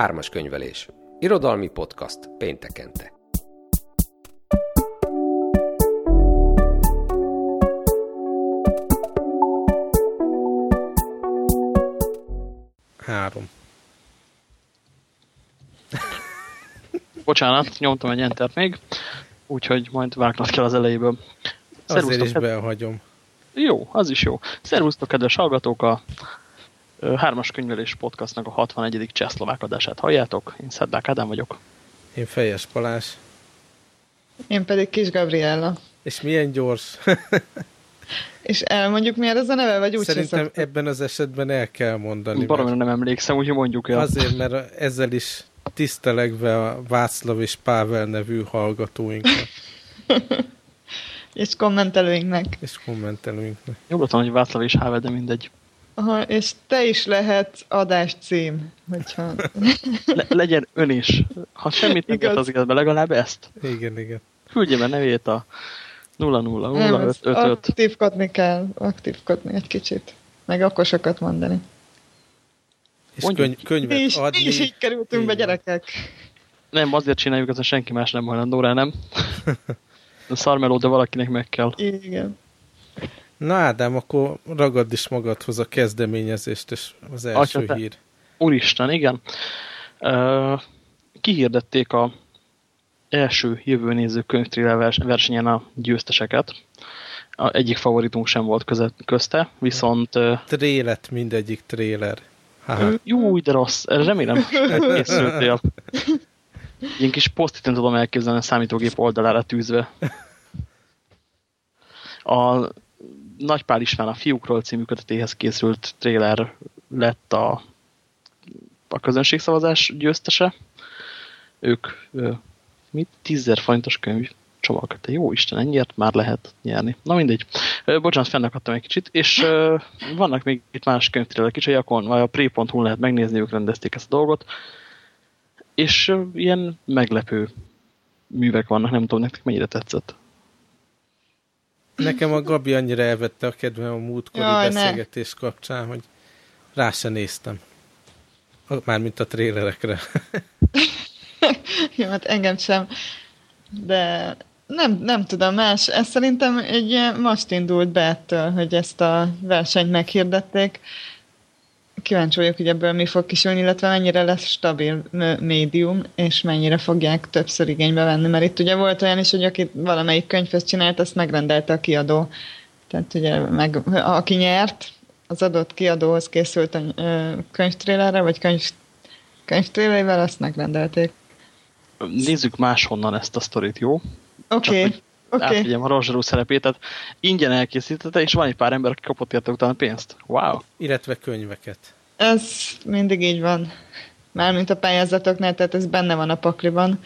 Ármas könyvelés. Irodalmi podcast péntekente. Három. Bocsánat, nyomtam egy entert még, úgyhogy majd vágnod kell az elejéből. Azért is behagyom. Jó, az is jó. Szervusztok, kedves hallgatók! A Hármas könyvelés podcastnak a 61. csehszlovák adását halljátok. Én Szedlák Ádám vagyok. Én Fejes Palás. Én pedig Kis Gabriella. És milyen gyors. És elmondjuk, miért ez a neve, vagy úgy Szerintem hiszem, ebben az esetben el kell mondani. Baromira nem emlékszem, úgyhogy mondjuk el. Azért, mert ezzel is tisztelegve a Václav és Pável nevű hallgatóinknak. és kommentelőinknek. És kommentelőinknek. Jól hogy Václav és Hável, de mindegy. Aha, és te is lehet adás cím, hogyha... Le, legyen ön is. Ha semmit nem az igazban, legalább ezt. Igen, igen. Küldje be nevét a 00555. Aktívkodni kell, aktívkodni egy kicsit. Meg okosokat mondani. És könyv, könyvet mi is, adni. Mi is így kerültünk be, gyerekek. Nem, azért csináljuk, azt senki más nem hajlandó rá, nem? A szarmeló, de valakinek meg kell. Igen. Na Ádám, akkor ragad is magadhoz a kezdeményezést, és az első Atya, hír. Úristen, igen. Uh, kihirdették a első jövőnéző könyvtréler versenyen a győzteseket. A egyik favoritunk sem volt között, közte, viszont... Uh, Trélet mindegyik tréler. Jó, de rossz. Remélem, készültél. Ilyen kis posztiten tudom elképzelni a számítógép oldalára tűzve. A Nagypál István a Fiúkról című kötetéhez készült trailer lett a, a közönségszavazás győztese. Ők mit? Tízzer forintos könyv csomag. Te jó Isten, ennyiért már lehet nyerni. Na mindegy. Bocsánat, fennakadtam egy kicsit, és vannak még itt más könyvtrélek is, a Jakon, vagy a pre.hu lehet megnézni, ők rendezték ezt a dolgot. És ilyen meglepő művek vannak, nem tudom, nektek mennyire tetszett. Nekem a Gabi annyira elvette a kedvem a múltkori Jaj, beszélgetés ne. kapcsán, hogy rá se néztem. Mármint a trélerekre. Jó, hát engem sem. De nem, nem tudom, más. Ez szerintem egy most indult be ettől, hogy ezt a versenyt meghirdették kíváncsi vagyok, hogy ebből mi fog kisülni, illetve mennyire lesz stabil médium, és mennyire fogják többször igénybe venni, mert itt ugye volt olyan is, hogy aki valamelyik könyvhöz csinált, azt megrendelte a kiadó. Tehát ugye, meg, aki nyert, az adott kiadóhoz készült a könyvtrélerre, vagy könyv, könyvtrélerével, azt megrendelték. Nézzük máshonnan ezt a sztorit, jó? Oké. Okay. Okay. Átvegyem a rozsarú szerepét, tehát ingyen elkészítette, és van egy pár ember, aki kapott érte utána pénzt. Wow. Illetve könyveket. Ez mindig így van. Mármint a pályázatoknál, tehát ez benne van a pakliban,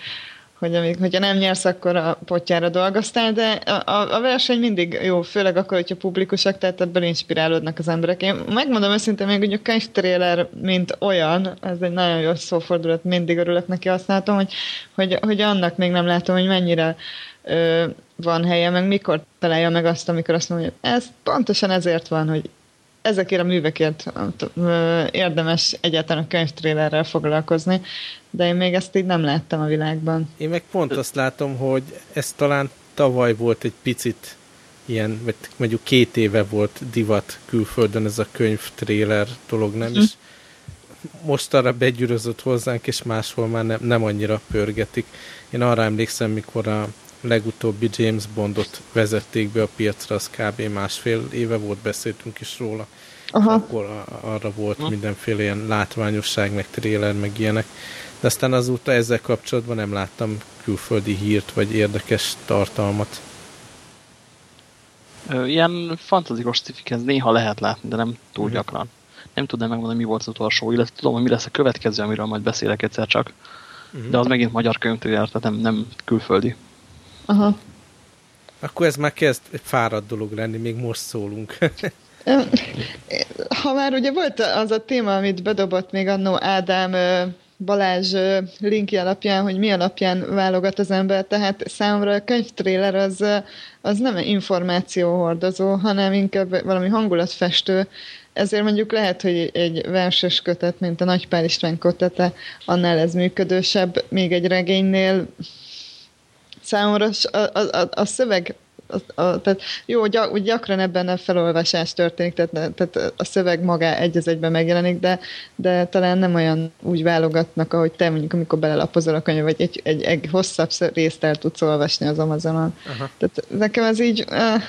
hogy amíg, hogyha nem nyersz, akkor a potjára dolgoztál, de a, a, a verseny mindig jó, főleg akkor, hogyha publikusak, tehát ebből inspirálódnak az emberek. Én megmondom őszintén még, hogy a könyvtréler, mint olyan, ez egy nagyon jó szófordulat, mindig örülök neki, használtam, hogy, hogy, hogy annak még nem látom, hogy mennyire ö, van helye, meg mikor találja meg azt, amikor azt mondja, hogy ez pontosan ezért van, hogy ezekért a művekért érdemes egyáltalán a könyvtrélerrel foglalkozni, de én még ezt így nem láttam a világban. Én meg pont azt látom, hogy ez talán tavaly volt egy picit ilyen, vagy mondjuk két éve volt divat külföldön ez a könyvtréler dolog, nem? Mm. És most arra begyűrözött hozzánk, és máshol már nem, nem annyira pörgetik. Én arra emlékszem, mikor a legutóbbi James Bondot vezették be a piacra, az kb. másfél éve volt, beszéltünk is róla. Aha. Akkor arra volt mindenféle ilyen látványosság, meg tréler, meg ilyenek. De aztán azóta ezzel kapcsolatban nem láttam külföldi hírt, vagy érdekes tartalmat. Ilyen fantazikos cifiket néha lehet látni, de nem túl uh-huh. gyakran. Nem tudom megmondani, mi volt az utolsó, illetve tudom, hogy mi lesz a következő, amiről majd beszélek egyszer csak. Uh-huh. De az megint magyar könyvtréler, tehát nem, nem külföldi. Aha. Akkor ez már kezd egy fáradt dolog lenni, még most szólunk. ha már ugye volt az a téma, amit bedobott még annó Ádám Balázs linkje alapján, hogy mi alapján válogat az ember, tehát számomra a könyvtréler az, az nem információhordozó, hanem inkább valami hangulatfestő, ezért mondjuk lehet, hogy egy verses kötet, mint a Nagy Pál István kötete, annál ez működősebb, még egy regénynél számomra a, a, a, szöveg a, a, tehát jó, gyak, gyakran ebben a felolvasás történik, tehát, tehát a szöveg maga egy az egyben megjelenik, de, de talán nem olyan úgy válogatnak, ahogy te mondjuk, amikor belelapozol a könyv, vagy egy, egy, egy hosszabb részt el tudsz olvasni az Amazonon. Aha. Tehát nekem ez így uh,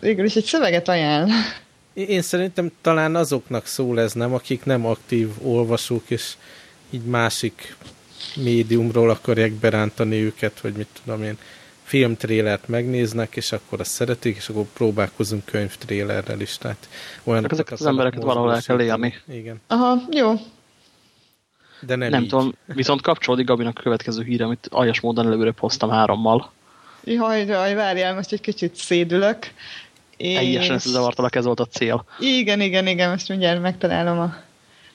végül is egy szöveget ajánl. Én szerintem talán azoknak szól ez nem, akik nem aktív olvasók, és így másik médiumról akarják berántani őket, vagy mit tudom én, filmtrélert megnéznek, és akkor azt szeretik, és akkor próbálkozunk könyvtrélerrel is. Tehát olyan ezeket az, az embereket valahol el kell élni. Igen. Aha, jó. De nem, nem tudom, viszont kapcsolódik Gabinak a következő híre, amit aljas módon előre hoztam hárommal. Jaj, jaj, várjál, most egy kicsit szédülök. És... Teljesen zavartalak, ez volt a cél. Igen, igen, igen, most mindjárt megtalálom a...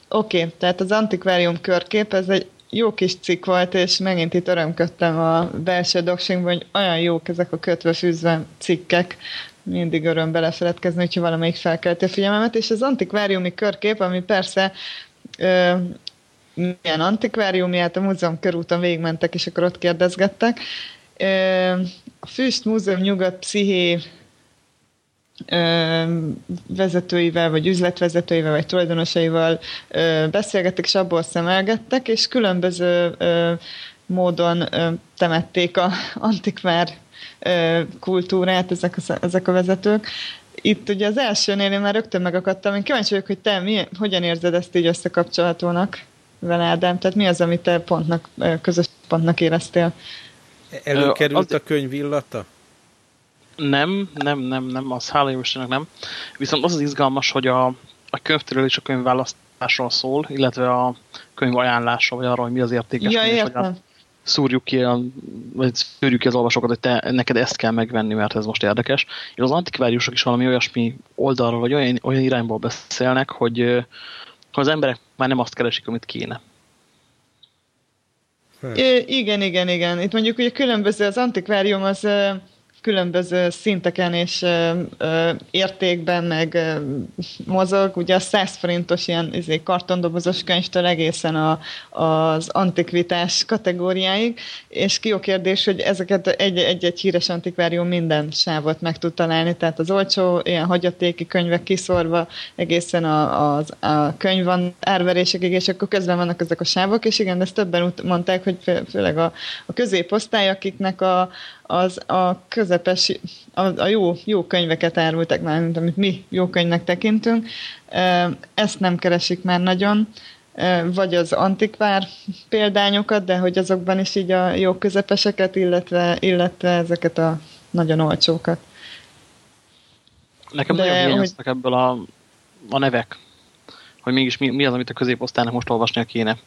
Oké, okay, tehát az antikvárium körkép, ez egy jó kis cikk volt, és megint itt örömködtem a belső doxingban, hogy olyan jók ezek a kötve fűzve cikkek, mindig öröm belefeledkezni, hogyha valamelyik felkelti a figyelmemet, és az antikváriumi körkép, ami persze ö, milyen antikváriumi, hát a múzeum körúton végigmentek, és akkor ott kérdezgettek. Ö, a Füst Múzeum Nyugat Psziché vezetőivel, vagy üzletvezetőivel, vagy tulajdonosaival beszélgettek, és abból szemelgettek, és különböző módon temették a antikvár kultúrát ezek a, ezek a vezetők. Itt ugye az elsőnél én már rögtön megakadtam, én kíváncsi vagyok, hogy te mi, hogyan érzed ezt így összekapcsolhatónak vele, Ádám? Tehát mi az, amit te pontnak, közös pontnak éreztél? Előkerült a könyv illata? Nem, nem, nem, nem, az hála jó Istennek nem. Viszont az az izgalmas, hogy a, a könyvtől és a könyvválasztásról szól, illetve a könyv ajánlása, vagy arra, hogy mi az értékes. Ja, könyv, értem. szúrjuk ki, a, vagy szűrjük ki az olvasókat, hogy te, neked ezt kell megvenni, mert ez most érdekes. És az antikváriusok is valami olyasmi oldalról, vagy olyan, olyan irányból beszélnek, hogy, hogy az emberek már nem azt keresik, amit kéne. I igen, igen, igen. Itt mondjuk ugye különböző az antikvárium az különböző szinteken és ö, ö, értékben meg ö, mozog. Ugye a 100 forintos ilyen izé, kartondobozos könyvtől egészen a, az antikvitás kategóriáig, és ki jó kérdés, hogy ezeket egy-egy híres antikvárium minden sávot meg tud találni, tehát az olcsó ilyen hagyatéki könyvek kiszorva egészen a, a, a könyv van árverésekig, és akkor közben vannak ezek a sávok, és igen, ezt többen mondták, hogy főleg a, a középosztály, akiknek a, az a közepes, a, a jó, jó könyveket árultak már, mint amit mi jó könyvnek tekintünk. Ezt nem keresik már nagyon, vagy az antikvár példányokat, de hogy azokban is így a jó közepeseket, illetve, illetve ezeket a nagyon olcsókat. Nekem de, nagyon hiányoznak hogy... ebből a, a nevek, hogy mégis mi, mi az, amit a középosztálynak most olvasnia kéne.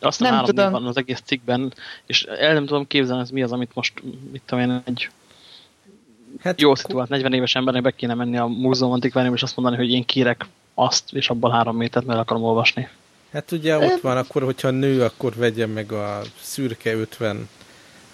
Azt nem három tudom. van az egész cikkben, és el nem tudom képzelni, ez mi az, amit most, mit tudom én, egy hát, jó szituált 40 éves embernek be kéne menni a múzeum antikvárium, és azt mondani, hogy én kérek azt, és abból három métert meg akarom olvasni. Hát ugye ott van, akkor hogyha nő, akkor vegye meg a szürke 50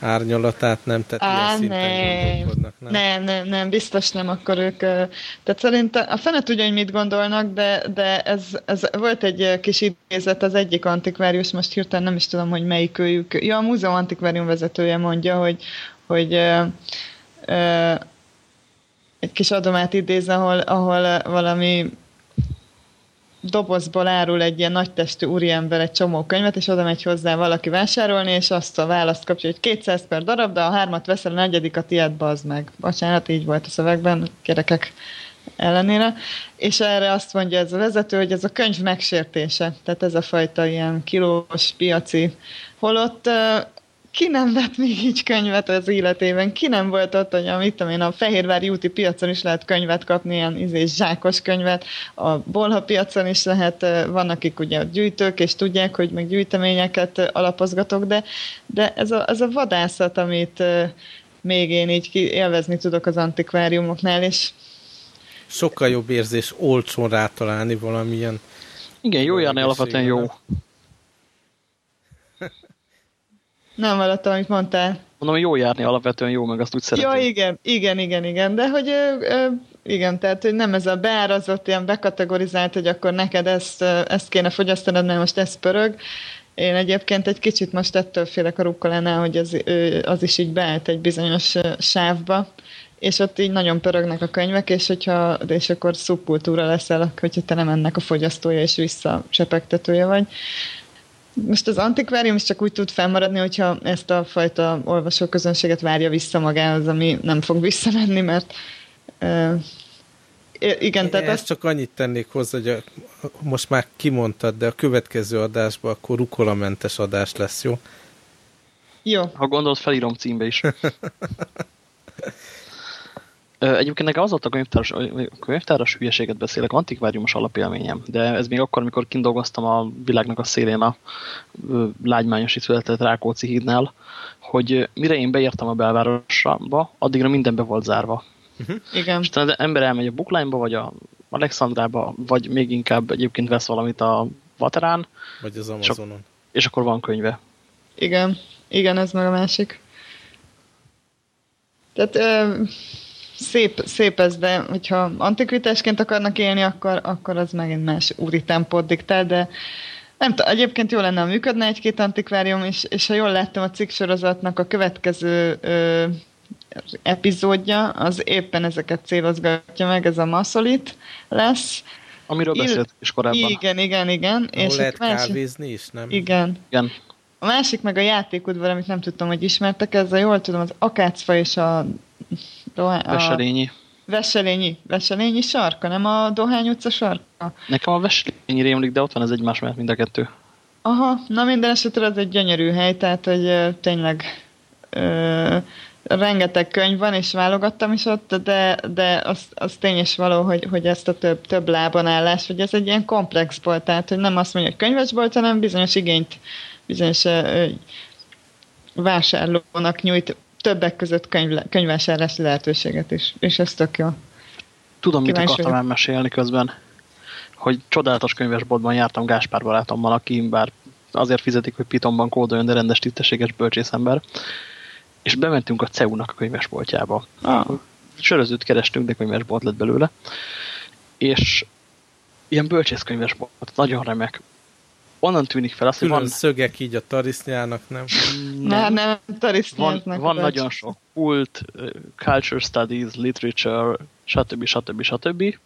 árnyalatát, nem? Tehát Á, nem. nem. Nem, nem, nem, biztos nem, akkor ők... Tehát szerintem a fene tudja, hogy mit gondolnak, de, de ez, ez volt egy kis idézet, az egyik antikvárius, most hirtelen nem is tudom, hogy melyik őjük. Ja, a múzeum antikvárium vezetője mondja, hogy, hogy ö, ö, egy kis adomát idéz, ahol, ahol valami dobozból árul egy ilyen nagy testű úriember egy csomó könyvet, és oda megy hozzá valaki vásárolni, és azt a választ kapja, hogy 200 per darab, de a hármat veszel, a negyedik a tiéd, bazd meg. Bocsánat, így volt a szövegben, gyerekek ellenére. És erre azt mondja ez a vezető, hogy ez a könyv megsértése, tehát ez a fajta ilyen kilós piaci, holott ki nem vett még így könyvet az életében? Ki nem volt ott, hogy amit tudom én, a Fehérvári úti piacon is lehet könyvet kapni, ilyen izés, zsákos könyvet, a Bolha piacon is lehet, van akik ugye gyűjtők, és tudják, hogy meg gyűjteményeket alapozgatok, de, de ez, a, ez a vadászat, amit még én így élvezni tudok az antikváriumoknál, és sokkal jobb érzés olcsón rátalálni valamilyen Igen, jó járni alapvetően jó. Nem hallottam, amit mondtál. Mondom, jó járni alapvetően jó, meg azt úgy szeretem. Ja, igen, igen, igen, igen, de hogy ö, ö, igen, tehát hogy nem ez a beárazott, ilyen bekategorizált, hogy akkor neked ezt, ezt kéne fogyasztanod, mert most ez pörög. Én egyébként egy kicsit most ettől félek a rukkolánál, hogy az, az is így beállt egy bizonyos sávba, és ott így nagyon pörögnek a könyvek, és, hogyha, és akkor szubkultúra leszel, hogyha te nem ennek a fogyasztója és visszacsepegtetője vagy. Most az antikvárium is csak úgy tud fennmaradni, hogyha ezt a fajta olvasóközönséget várja vissza magához, ami nem fog visszamenni, mert uh, igen, tehát ezt csak annyit tennék hozzá, hogy a, most már kimondtad, de a következő adásban akkor rukolamentes adás lesz, jó? Jó. Ha gondolod, felírom címbe is. Egyébként nekem az volt a könyvtáros, könyvtáros hülyeséget beszélek, antikváriumos alapélményem, de ez még akkor, amikor kindolgoztam a világnak a szélén a lágymányos született Rákóczi hídnál, hogy mire én beértem a belvárosba, addigra minden be volt zárva. Uh-huh. Igen. És az ember elmegy a Bookline-ba, vagy a Alexandrába, vagy még inkább egyébként vesz valamit a Vaterán. Vagy az Amazonon. És, és akkor van könyve. Igen. Igen, ez meg a másik. Tehát szép, szép ez, de hogyha antikvitásként akarnak élni, akkor, akkor az megint más úri tempót diktál, de nem tudom, egyébként jó lenne, ha működne egy-két antikvárium, és, és ha jól láttam a cikk sorozatnak a következő ö, epizódja, az éppen ezeket célozgatja meg, ez a maszolit lesz. Amiről beszélt is korábban. Igen, igen, igen. Ahol és lehet másik... kávézni is, nem? Igen. igen. A másik meg a játékudvar, amit nem tudtam, hogy ismertek, ezzel jól tudom, az akácfa és a Dohány, Veselényi. Veselényi. Veselényi sarka, nem a Dohány utca sarka? Nekem a Veselényi rémlik, de ott van ez egymás mellett mind a kettő. Aha, na minden esetre ez egy gyönyörű hely, tehát hogy tényleg ö, rengeteg könyv van, és válogattam is ott, de, de az, az tény is való, hogy, hogy ezt a több, több lában állás, hogy ez egy ilyen komplex bolt, tehát hogy nem azt mondja, hogy könyvesbolt, hanem bizonyos igényt, bizonyos ö, vásárlónak nyújt többek között könyv, könyvvásárlási lehetőséget is, és ez tök jó. Tudom, mit akartam elmesélni közben, hogy csodálatos könyvesboltban jártam Gáspár barátommal, aki bár azért fizetik, hogy Pythonban kódoljon, de rendes tisztességes bölcsészember, és bementünk a CEU-nak a könyvesboltjába. Ah. Sörözőt kerestünk, de könyvesbolt lett belőle, és ilyen bölcsészkönyvesbolt, nagyon remek, onnan tűnik fel az, hogy van... szögek így a tarisznyának, nem? Nem, nem, tarisznyának. Van, van nagyon sok kult, culture studies, literature, stb. stb. stb.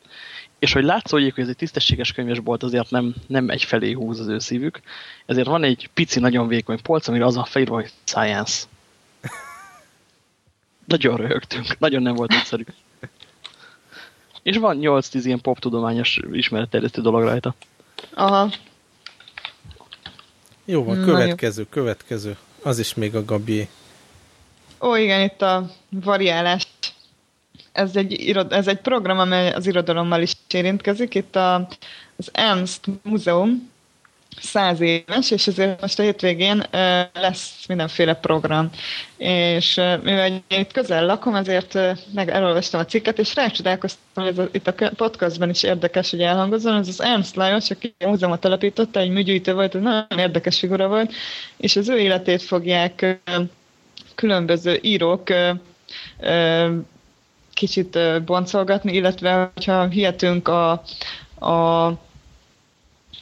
És hogy látszódjék, hogy ez egy tisztességes könyvesbolt, azért nem, nem egy felé húz az ő szívük. Ezért van egy pici, nagyon vékony polc, amire az a felírva, hogy science. nagyon röhögtünk, nagyon nem volt egyszerű. És van 8-10 ilyen poptudományos ismeretterjesztő dolog rajta. Aha, jó van, következő, Na, következő. Az is még a Gabi. Ó, igen, itt a variálás. Ez egy, ez egy program, amely az irodalommal is érintkezik. Itt a, az Ernst Múzeum száz éves, és ezért most a hétvégén lesz mindenféle program. És mivel itt közel lakom, ezért meg elolvastam a cikket, és rácsodálkoztam, hogy ez a, itt a podcastban is érdekes, hogy elhangozzon. Ez az Ernst Lajos, aki a múzeumot alapította, egy műgyűjtő volt, ez nagyon érdekes figura volt, és az ő életét fogják különböző írók kicsit boncolgatni, illetve ha hihetünk a, a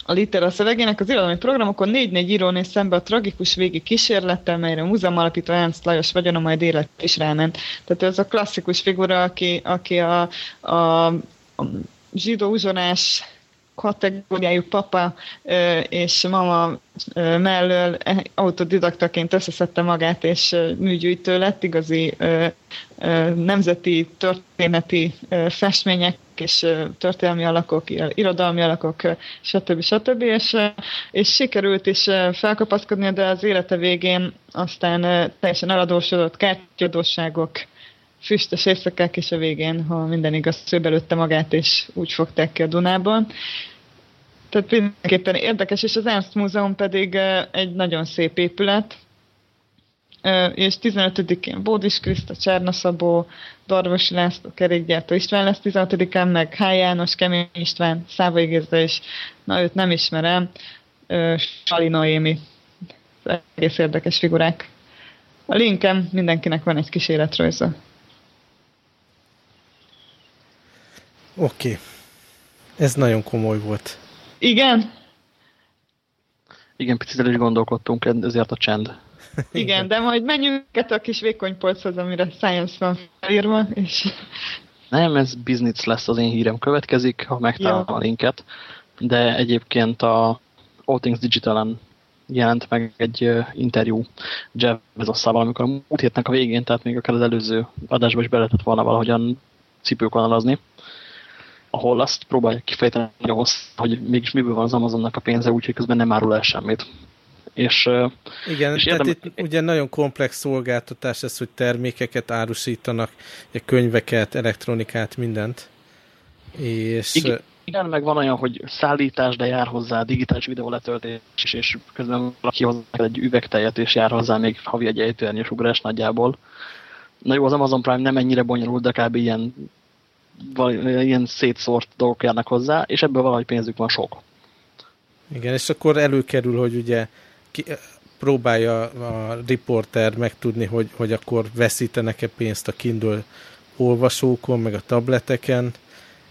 a litera szövegének az irodalmi programokon négy-négy író néz szembe a tragikus végi kísérlettel, melyre a múzeum alapító Ernst Lajos vagyona majd élet is ráment. Tehát ez a klasszikus figura, aki, aki a, a, a zsidó uzsonás kategóriájú papa és mama mellől autodidaktaként összeszedte magát, és műgyűjtő lett, igazi nemzeti történeti festmények és történelmi alakok, irodalmi alakok, stb. stb. És, és sikerült is felkapaszkodni, de az élete végén aztán teljesen eladósodott kártyadóságok, füstös éjszakák, és a végén, ha minden igaz, szőbelőtte magát, és úgy fogták ki a Dunában. Tehát mindenképpen érdekes, és az Ernst Múzeum pedig egy nagyon szép épület, és 15-én Bódis Kriszta, Csernaszabó, Darvosi László, Kerékgyártó István lesz 15-án, meg H. János, Kemény István, Szávai Géza és na őt nem ismerem, Sali Noémi. Egész érdekes figurák. A linkem mindenkinek van egy kis életrajza. Oké. Okay. Ez nagyon komoly volt. Igen? Igen, picit el is gondolkodtunk, ezért a csend. Igen, de majd menjünk a kis vékony polchoz, amire Science van felírva, és... Nem, ez business lesz az én hírem következik, ha megtalálom a linket, de egyébként a All Things Digital-en jelent meg egy uh, interjú Jeff Bezosszával, amikor a múlt hétnek a végén, tehát még akár az előző adásba is be lehetett volna valahogyan cipőkanalazni, ahol azt próbálja kifejteni ahhoz, hogy mégis miből van az Amazonnak a pénze, úgyhogy közben nem árul el semmit. És, Igen, és tehát érdem... itt ugye nagyon komplex szolgáltatás ez, hogy termékeket árusítanak, könyveket, elektronikát, mindent. És... Igen, igen, meg van olyan, hogy szállítás, de jár hozzá digitális videó letöltés, és közben valaki hozzá egy üvegtejet, és jár hozzá még havi egy ejtőernyős ugrás nagyjából. Na jó, az Amazon Prime nem ennyire bonyolult, de kb. ilyen, ilyen szétszórt dolgok járnak hozzá, és ebből valahogy pénzük van sok. Igen, és akkor előkerül, hogy ugye ki, próbálja a riporter megtudni, hogy, hogy akkor veszítenek-e pénzt a Kindle olvasókon, meg a tableteken,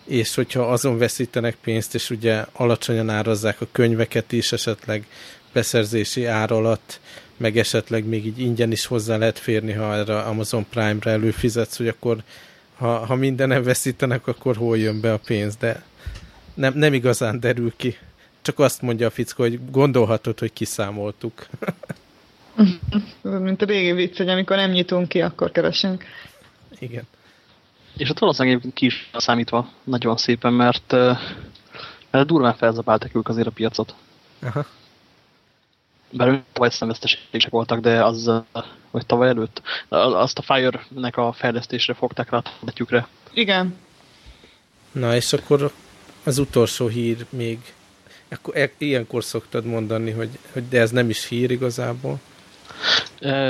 és hogyha azon veszítenek pénzt, és ugye alacsonyan árazzák a könyveket is, esetleg beszerzési ár alatt, meg esetleg még így ingyen is hozzá lehet férni, ha erre Amazon Prime-re előfizetsz, hogy akkor ha, ha mindenen veszítenek, akkor hol jön be a pénz, de nem, nem igazán derül ki. Csak azt mondja a fickó, hogy gondolhatod, hogy kiszámoltuk. Mint a régi vicc, hogy amikor nem nyitunk ki, akkor keresünk. Igen. És ott valószínűleg ki is számítva nagyon szépen, mert, mert durván felzabáltak ők azért a piacot. Aha. Bár tavaly szemesztesítések voltak, de az, vagy tavaly előtt, azt a Fire-nek a fejlesztésre fogták rá a Igen. Na, és akkor az utolsó hír még akkor e, ilyenkor szoktad mondani, hogy, hogy de ez nem is hír igazából.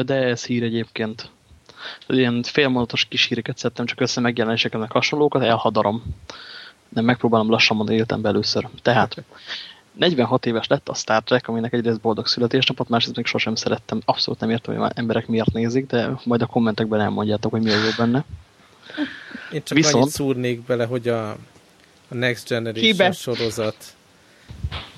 De ez hír egyébként. Ilyen félmondatos kis híreket szedtem, csak össze megjelenéseknek hasonlókat, elhadarom. Nem megpróbálom lassan mondani életemben először. Tehát 46 éves lett a Star Trek, aminek egyrészt boldog születésnapot, másrészt még sosem szerettem. Abszolút nem értem, hogy emberek miért nézik, de majd a kommentekben elmondjátok, hogy mi a jó benne. Én csak Viszont... annyit szúrnék bele, hogy a, a Next Generation Kibe. sorozat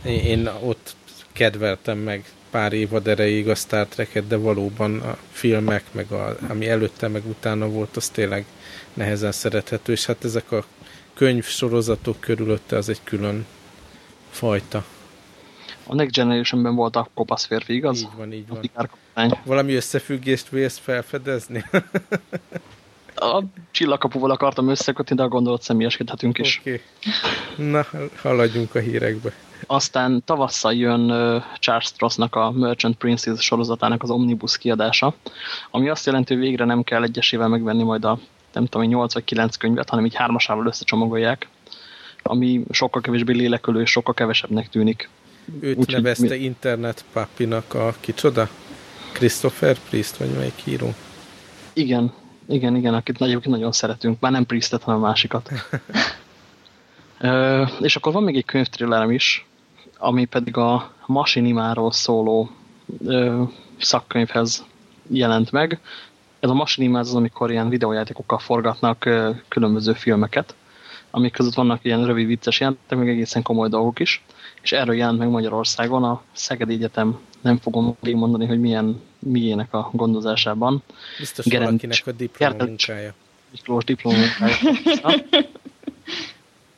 én ott kedveltem meg pár évad erejéig a Star Trek-et, de valóban a filmek, meg a, ami előtte, meg utána volt, az tényleg nehezen szerethető, és hát ezek a könyv sorozatok körülötte az egy külön fajta. A Next Generation-ben volt a kopasz férfi, igaz? Így van, így van. Valami összefüggést vélsz felfedezni? a csillagkapuval akartam összekötni, de a gondolat személyeskedhetünk is. Okay. Na, haladjunk a hírekbe. Aztán tavasszal jön Charles Strossnak a Merchant Princess sorozatának az Omnibus kiadása, ami azt jelenti, hogy végre nem kell egyesével megvenni majd a nem tudom, 8 vagy 9 könyvet, hanem így hármasával összecsomagolják, ami sokkal kevésbé lélekölő és sokkal kevesebbnek tűnik. Őt Úgy, nevezte mi... internet papinak a kicsoda? Christopher Priest, vagy melyik író? Igen, igen, igen, akit egyébként nagyon szeretünk. Már nem Priestet, hanem a másikat. Ö, és akkor van még egy könyvtrillerem is, ami pedig a Masinimáról szóló ö, szakkönyvhez jelent meg. Ez a Masinimá az, amikor ilyen videójátékokkal forgatnak ö, különböző filmeket, amik között vannak ilyen rövid vicces jelentek, meg egészen komoly dolgok is. És erről jelent meg Magyarországon a Szegedi Egyetem, nem fogom mondani, hogy milyen miének a gondozásában. Biztos Gerencs, valakinek a diplomunkája. Miklós diplomunkája.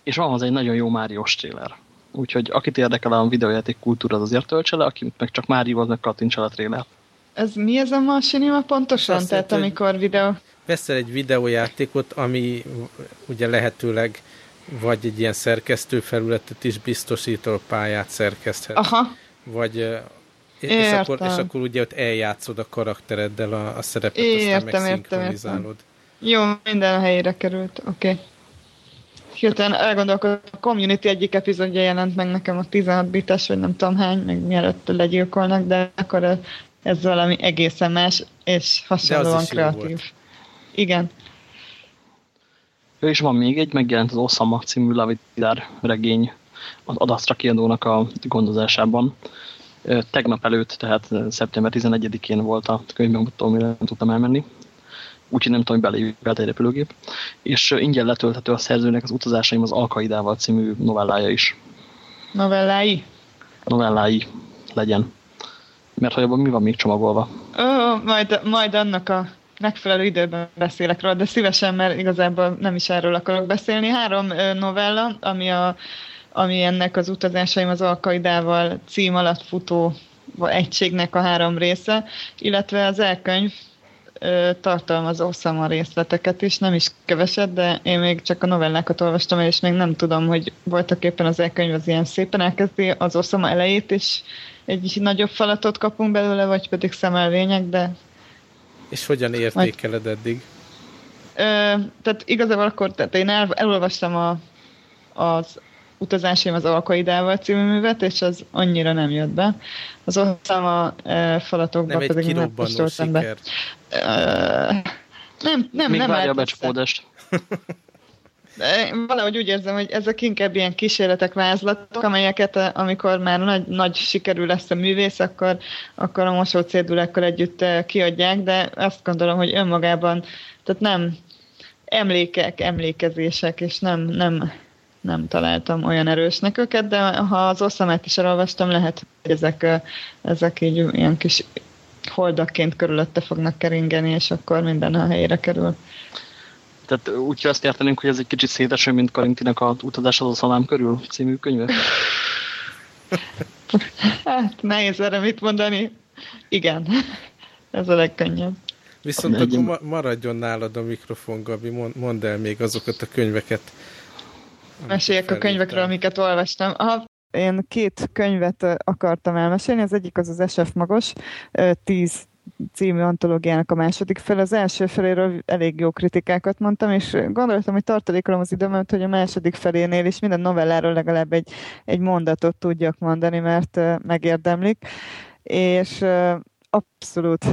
és van hozzá egy nagyon jó Máriós trailer. Úgyhogy akit érdekel a videójáték kultúra, az azért töltse le, akit meg csak Mário, az meg kattintsa a trailer. Ez mi ez a masinima pontosan? Azt Tehát amikor videó... Veszel egy videójátékot, ami ugye lehetőleg vagy egy ilyen szerkesztőfelületet is biztosító pályát szerkeszthet. Aha. Vagy és akkor, és akkor ugye ott eljátszod a karaktereddel a, a szerepet, értem, aztán meg értem, értem. Jó, minden a helyére került, oké. Okay. Hirtelen elgondolkodom, a Community egyik epizódja jelent meg nekem a 16 bites, vagy nem tudom hány, meg mielőtt legyilkolnak, de akkor ez valami egészen más, és hasonlóan kreatív. Igen. És van még egy, megjelent az Osama című Lavidár regény az Adastra kiadónak a gondozásában. Tegnap előtt, tehát szeptember 11-én volt a könyvbemutató, amire nem tudtam elmenni. Úgyhogy nem tudom, hogy belévült egy repülőgép. És ingyen letölthető a szerzőnek az Utazásaim az Alkaidával című novellája is. Novellái? Novellái legyen. Mert hogy abban mi van még csomagolva? Ó, majd, majd annak a megfelelő időben beszélek róla, de szívesen, mert igazából nem is erről akarok beszélni. Három novella, ami, a, ami ennek az utazásaim az Alkaidával cím alatt futó egységnek a három része, illetve az elkönyv tartalmaz Osama részleteket is, nem is keveset, de én még csak a novellákat olvastam és még nem tudom, hogy voltak éppen az elkönyv az ilyen szépen elkezdi az Osama elejét, és egy nagyobb falatot kapunk belőle, vagy pedig szemelvények, de... És hogyan értékeled majd... eddig? Ö, tehát igazából akkor, tehát én el, elolvastam a, az utazásaim az Alkaidával című művet, és az annyira nem jött be. Az Osama e, falatokba nem pedig nem siker. be. Uh, nem, nem, Még nem várja a becsapódást. valahogy úgy érzem, hogy ezek inkább ilyen kísérletek, vázlatok, amelyeket amikor már nagy, nagy sikerül lesz a művész, akkor, akkor a mosócédulákkal együtt kiadják, de azt gondolom, hogy önmagában, tehát nem emlékek, emlékezések, és nem, nem, nem találtam olyan erősnek őket, de ha az oszamát is elolvastam, lehet, hogy ezek, ezek így ilyen kis holdakként körülötte fognak keringeni, és akkor minden a helyére kerül. Tehát úgy azt értenénk, hogy ez egy kicsit széteső, mint Karintinek a Utazás az a szalám körül című könyve? hát nehéz erre mit mondani. Igen, ez a legkönnyebb. Viszont De akkor maradjon nálad a mikrofon, Gabi, mondd el még azokat a könyveket. Meséljek a könyvekről, amiket olvastam. Aha, én két könyvet akartam elmesélni, az egyik az az SF Magos, tíz című antológiának a második fel. Az első feléről elég jó kritikákat mondtam, és gondoltam, hogy tartalékolom az időmet, hogy a második felénél is minden novelláról legalább egy, egy mondatot tudjak mondani, mert megérdemlik. És abszolút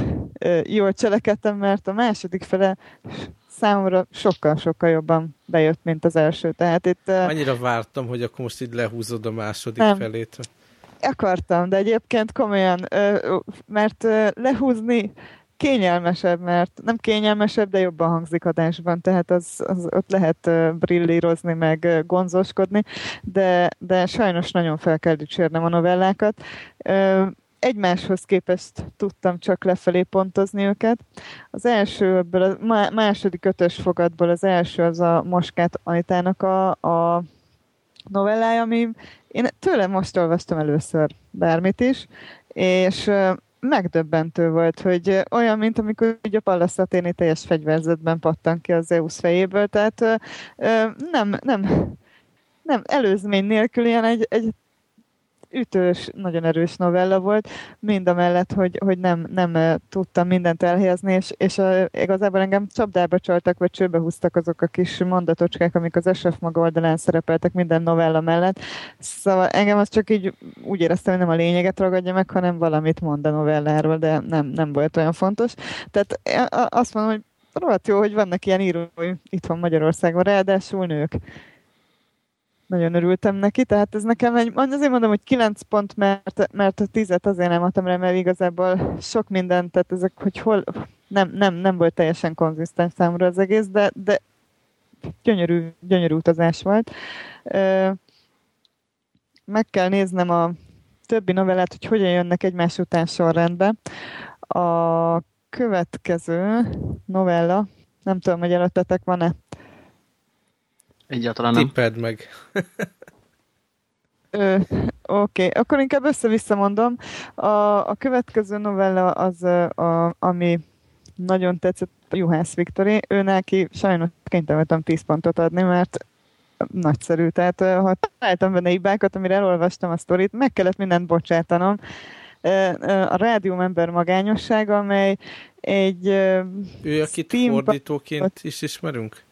jól cselekedtem, mert a második fele számomra sokkal-sokkal jobban bejött, mint az első. Tehát itt, Annyira vártam, hogy akkor most így lehúzod a második nem. felét. Akartam, de egyébként komolyan, mert lehúzni kényelmesebb, mert nem kényelmesebb, de jobban hangzik adásban, tehát az, az ott lehet brillírozni, meg gonzoskodni, de, de sajnos nagyon fel kell dicsérnem a novellákat egymáshoz képest tudtam csak lefelé pontozni őket. Az első, ebből a második ötös fogadból az első az a Moskát Anitának a, a novellája, ami én tőle most olvastam először bármit is, és megdöbbentő volt, hogy olyan, mint amikor a Pallas teljes fegyverzetben pattan ki az Zeus fejéből, tehát nem, nem, nem előzmény nélkül ilyen egy, egy ütős, nagyon erős novella volt, mind a mellett, hogy, hogy nem, nem tudtam mindent elhelyezni, és, és a, igazából engem csapdába csaltak, vagy csőbe húztak azok a kis mondatocskák, amik az SF maga oldalán szerepeltek minden novella mellett. Szóval engem az csak így úgy éreztem, hogy nem a lényeget ragadja meg, hanem valamit mond a novelláról, de nem, nem volt olyan fontos. Tehát azt mondom, hogy rohadt jó, hogy vannak ilyen írói van Magyarországon, ráadásul nők nagyon örültem neki, tehát ez nekem egy, azért mondom, hogy 9 pont, mert, mert a 10-et azért nem adtam rá, mert igazából sok mindent, tehát ezek, hogy hol, nem, nem, nem volt teljesen konzisztens számomra az egész, de, de gyönyörű, gyönyörű utazás volt. Meg kell néznem a többi novellát, hogy hogyan jönnek egymás után sorrendbe. A következő novella, nem tudom, hogy előttetek van-e Egyáltalán nem. Tipped meg. Oké, okay. akkor inkább össze-vissza mondom. A, a következő novella az, a, ami nagyon tetszett, Juhász Viktori. Ő neki sajnos kénytelen voltam 10 pontot adni, mert nagyszerű. Tehát ha találtam benne hibákat, amire elolvastam a sztorit, meg kellett mindent bocsátanom. A rádió ember magányossága, amely egy Ő, akit fordítóként is ismerünk?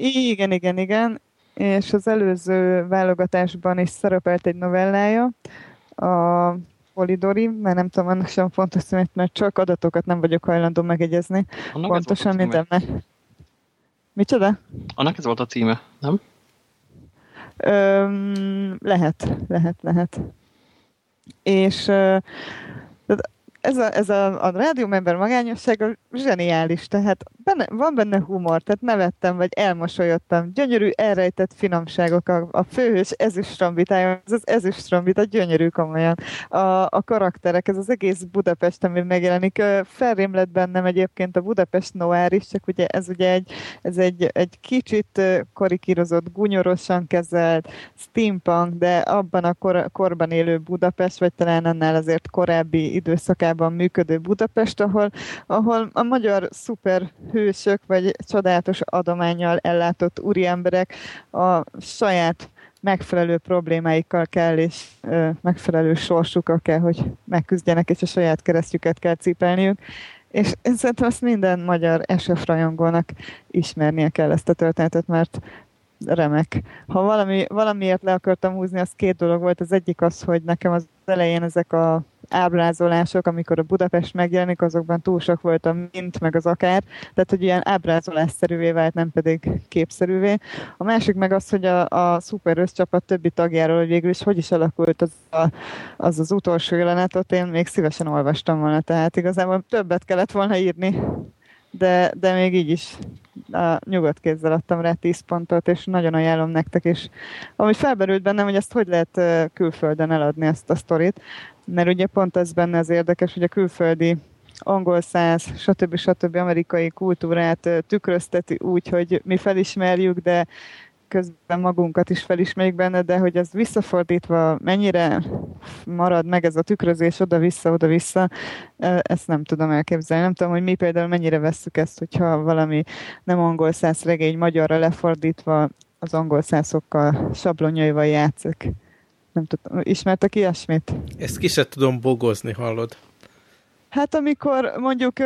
Igen, igen, igen. És az előző válogatásban is szerepelt egy novellája. A Polidori, mert nem tudom, annak sem fontos címet, mert csak adatokat nem vagyok hajlandó megegyezni. Annak Pontosan ez volt a címe. minden. Micsoda? Annak ez volt a címe, nem? Öm, lehet, lehet, lehet. És ö, ez a, ez a, a rádiómember magányossága zseniális, tehát benne, van benne humor, tehát nevettem, vagy elmosolyodtam. Gyönyörű, elrejtett finomságok. A, a főhős ezüstrombitája, ez az ezüstrombita gyönyörű komolyan. A, a karakterek, ez az egész Budapest, ami megjelenik. Felrém lett bennem egyébként a Budapest Noir is, csak ugye ez ugye egy, ez egy, egy kicsit ö, karikírozott, gunyorosan kezelt, steampunk, de abban a kor, korban élő Budapest, vagy talán annál azért korábbi időszakában működő Budapest, ahol, ahol a magyar szuperhősök, vagy csodálatos adományjal ellátott úriemberek a saját megfelelő problémáikkal kell, és ö, megfelelő sorsukkal kell, hogy megküzdjenek, és a saját keresztjüket kell cipelniük. És szerintem azt minden magyar SF rajongónak ismernie kell ezt a történetet, mert remek. Ha valami, valamiért le akartam húzni, az két dolog volt. Az egyik az, hogy nekem az elején ezek a ábrázolások, amikor a Budapest megjelenik, azokban túl sok volt a mint, meg az akár, tehát hogy ilyen ábrázolásszerűvé vált, nem pedig képszerűvé. A másik meg az, hogy a, a szuper összcsapat többi tagjáról, hogy végül is hogy is alakult az, a, az az utolsó jelenetot, én még szívesen olvastam volna, tehát igazából többet kellett volna írni, de, de még így is a nyugodt kézzel adtam rá 10 pontot, és nagyon ajánlom nektek, és ami felberült bennem, hogy ezt hogy lehet külföldön eladni ezt a sztorit, mert ugye pont ez benne az érdekes, hogy a külföldi angol száz, stb. stb. amerikai kultúrát tükrözteti úgy, hogy mi felismerjük, de közben magunkat is felismerjük benne, de hogy ez visszafordítva mennyire marad meg ez a tükrözés oda-vissza, oda-vissza, ezt nem tudom elképzelni. Nem tudom, hogy mi például mennyire vesszük ezt, hogyha valami nem angol száz regény magyarra lefordítva az angol szászokkal, sablonjaival játszik. Nem tudom, ismertek ilyesmit? Ezt ki se tudom bogozni, hallod? Hát amikor mondjuk,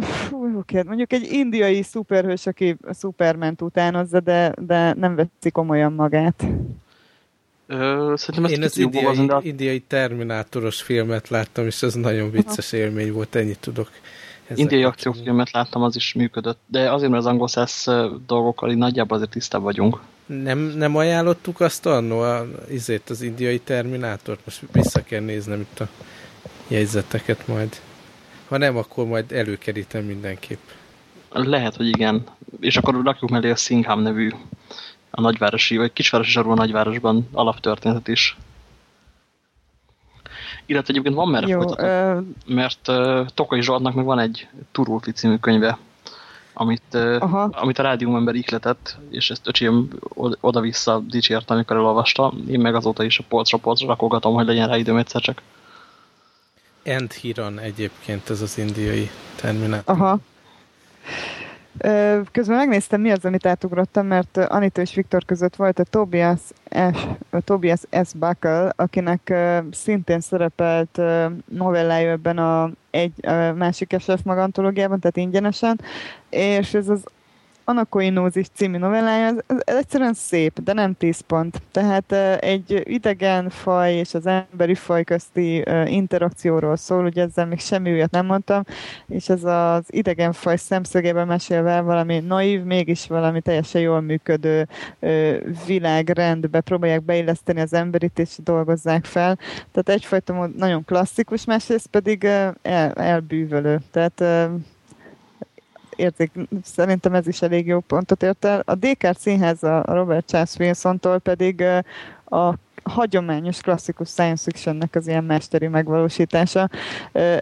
fú, oké, mondjuk egy indiai szuperhős, aki Superment utánozza, de, de nem veszi komolyan magát. Ö, szerintem Én az tudjuk bogozni, de indiai, indiai terminátoros filmet láttam, és ez nagyon vicces élmény volt, ennyit tudok. indiai akciófilmet láttam, az is működött. De azért, mert az angol száz dolgokkal így nagyjából azért tisztább vagyunk. Nem, nem ajánlottuk azt annó, a, izét, az indiai terminátort? Most vissza kell néznem itt a jegyzeteket majd. Ha nem, akkor majd előkerítem mindenképp. Lehet, hogy igen. És akkor rakjuk mellé a Singham nevű a nagyvárosi, vagy kisvárosi sarú a nagyvárosban alaptörténetet is. Illetve egyébként van merre Jó, folytatni, ö, mert uh, Tokai Zsoltnak meg van egy Turulti című könyve, amit, Aha. amit a rádiómember ihletett, és ezt öcsém od- oda-vissza dicsért, amikor elolvasta. Én meg azóta is a polcra polcra rakogatom, hogy legyen rá időm egyszer csak. End Hiran egyébként ez az indiai terminátor. Aha. Közben megnéztem, mi az, amit átugrottam, mert Anita és Viktor között volt a Tobias S. a Tobias S. Buckle, akinek szintén szerepelt novellája ebben a egy másik SF magantológiában, tehát ingyenesen, és ez az Anakoinózis című novellája, ez, ez, egyszerűen szép, de nem 10 pont. Tehát egy idegen faj és az emberi faj közti interakcióról szól, ugye ezzel még semmi újat nem mondtam, és ez az idegen faj szemszögében mesélve valami naív, mégis valami teljesen jól működő világrendbe próbálják beilleszteni az emberit, és dolgozzák fel. Tehát egyfajta mód nagyon klasszikus, másrészt pedig el, elbűvölő. Tehát érték, szerintem ez is elég jó pontot ért el. A Descartes színház a Robert Charles Wilson-tól pedig a hagyományos, klasszikus science fictionnek az ilyen mesteri megvalósítása.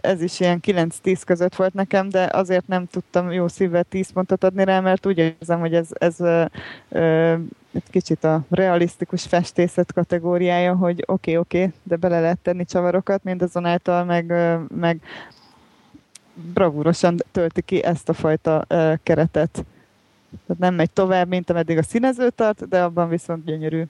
Ez is ilyen 9-10 között volt nekem, de azért nem tudtam jó szívvel 10 pontot adni rá, mert úgy érzem, hogy ez, ez egy kicsit a realisztikus festészet kategóriája, hogy oké, okay, oké, okay, de bele lehet tenni csavarokat, mindazonáltal meg, meg bravúrosan tölti ki ezt a fajta keretet. Tehát nem megy tovább, mint ameddig a színező tart, de abban viszont gyönyörű.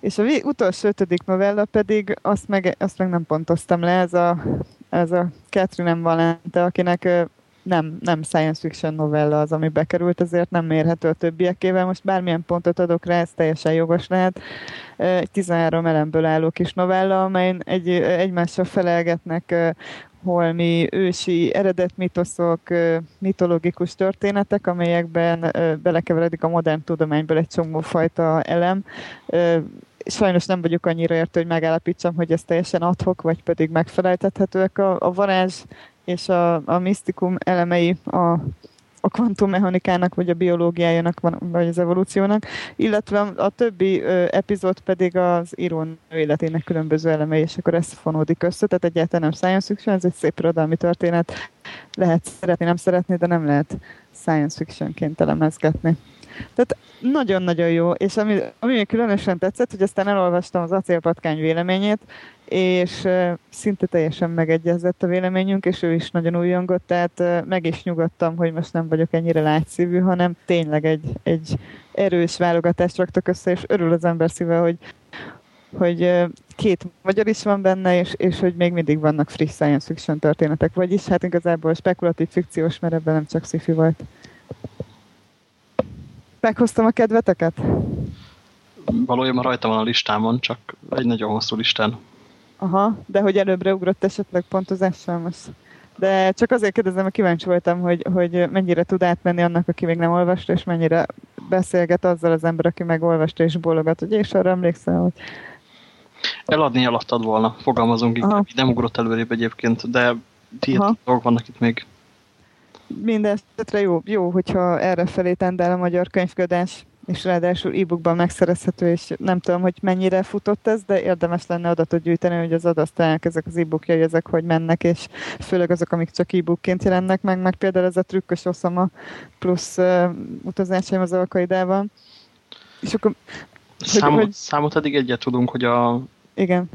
És a utolsó ötödik novella pedig, azt meg, azt meg nem pontoztam le, ez a, ez a Catherine M. Valente, akinek nem, nem science fiction novella az, ami bekerült, ezért nem mérhető a többiekével. Most bármilyen pontot adok rá, ez teljesen jogos lehet. Egy 13 elemből álló kis novella, amely egy, egymással felelgetnek holmi ősi eredetmitoszok, mitológikus történetek, amelyekben belekeveredik a modern tudományból egy csomó fajta elem. Sajnos nem vagyok annyira értő, hogy megállapítsam, hogy ez teljesen adhok, vagy pedig megfeleltethetőek a, a varázs és a, a misztikum elemei a, a kvantummechanikának, vagy a biológiájának, vagy az evolúciónak, illetve a többi epizód pedig az írón életének különböző elemei, és akkor ez fonódik össze, tehát egyáltalán nem science fiction, ez egy szép irodalmi történet, lehet szeretni, nem szeretni, de nem lehet science fictionként elemezgetni. Tehát nagyon-nagyon jó, és ami, ami különösen tetszett, hogy aztán elolvastam az acélpatkány véleményét, és szinte teljesen megegyezett a véleményünk, és ő is nagyon újongott, tehát meg is nyugodtam, hogy most nem vagyok ennyire látszívű, hanem tényleg egy, egy erős válogatást raktak össze, és örül az ember szíve, hogy, hogy két magyar is van benne, és, és hogy még mindig vannak friss science fiction történetek, vagyis hát igazából spekulatív fikciós, mert ebben nem csak sci volt. Meghoztam a kedveteket? Valójában rajta van a listámon, csak egy nagyon hosszú listán. Aha, de hogy előbbre ugrott esetleg pontozással most. De csak azért kérdezem, mert kíváncsi voltam, hogy, hogy mennyire tud átmenni annak, aki még nem olvasta, és mennyire beszélget azzal az ember, aki megolvasta és bólogat, hogy és arra emlékszel, hogy... Eladni alattad volna, fogalmazunk inkább. Nem ugrott előrébb egyébként, de hihetetlen dolgok vannak itt még. Minden esetre jó, jó, hogyha erre felé tendál a magyar könyvködés és ráadásul e-bookban megszerezhető, és nem tudom, hogy mennyire futott ez, de érdemes lenne adatot gyűjteni, hogy az adasztálják ezek az e-bookjai, ezek hogy mennek, és főleg azok, amik csak e-bookként jelennek meg, meg például ez a trükkös oszama plusz uh, utazásaim az alkaidában. És akkor... Számot, hogy, számot eddig egyet tudunk, hogy a igen.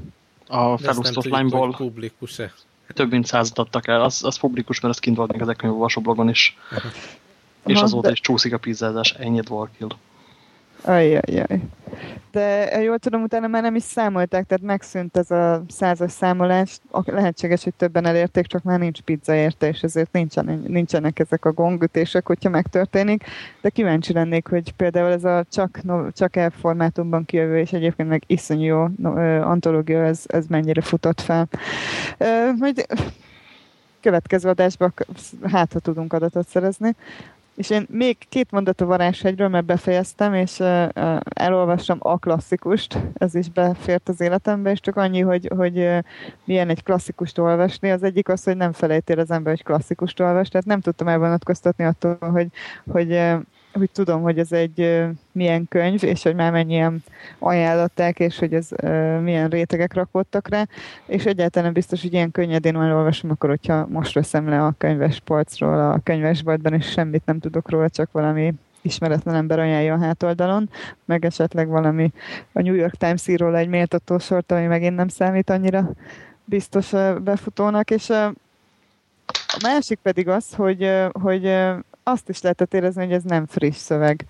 A felosztott lányból publikus-e? több mint százat adtak el. Az, az publikus, mert ez kint volt még az Ekönyv blogon is. És Aha, azóta de... is csúszik a pizzázás. Ennyi Dwarkill. Ajjajjaj. De jól tudom, utána már nem is számolták, tehát megszűnt ez a százas számolás. Lehetséges, hogy többen elérték, csak már nincs pizza érte, és ezért nincsen, nincsenek ezek a gongütések, hogyha megtörténik. De kíváncsi lennék, hogy például ez a csak, no, csak elformátumban kijövő, és egyébként meg iszonyú jó no, antológia, ez, ez mennyire futott fel. Majd következő adásban hát, ha tudunk adatot szerezni. És én még két mondat a Varázshegyről, mert befejeztem, és uh, elolvastam a klasszikust, ez is befért az életembe, és csak annyi, hogy, hogy uh, milyen egy klasszikust olvasni. Az egyik az, hogy nem felejtél az ember, hogy klasszikust olvas, tehát nem tudtam elvonatkoztatni attól, hogy, hogy úgy tudom, hogy ez egy milyen könyv, és hogy már mennyien ajánlották, és hogy ez milyen rétegek rakottak rá, és egyáltalán biztos, hogy ilyen könnyedén olvasom, akkor hogyha most veszem le a könyves polcról a könyvesboltban, és semmit nem tudok róla, csak valami ismeretlen ember ajánlja a hátoldalon, meg esetleg valami a New York Times ír íróla egy méltató sort, ami megint nem számít annyira biztos befutónak, és a másik pedig az, hogy, hogy azt is lehetett érezni, hogy ez nem friss szöveg.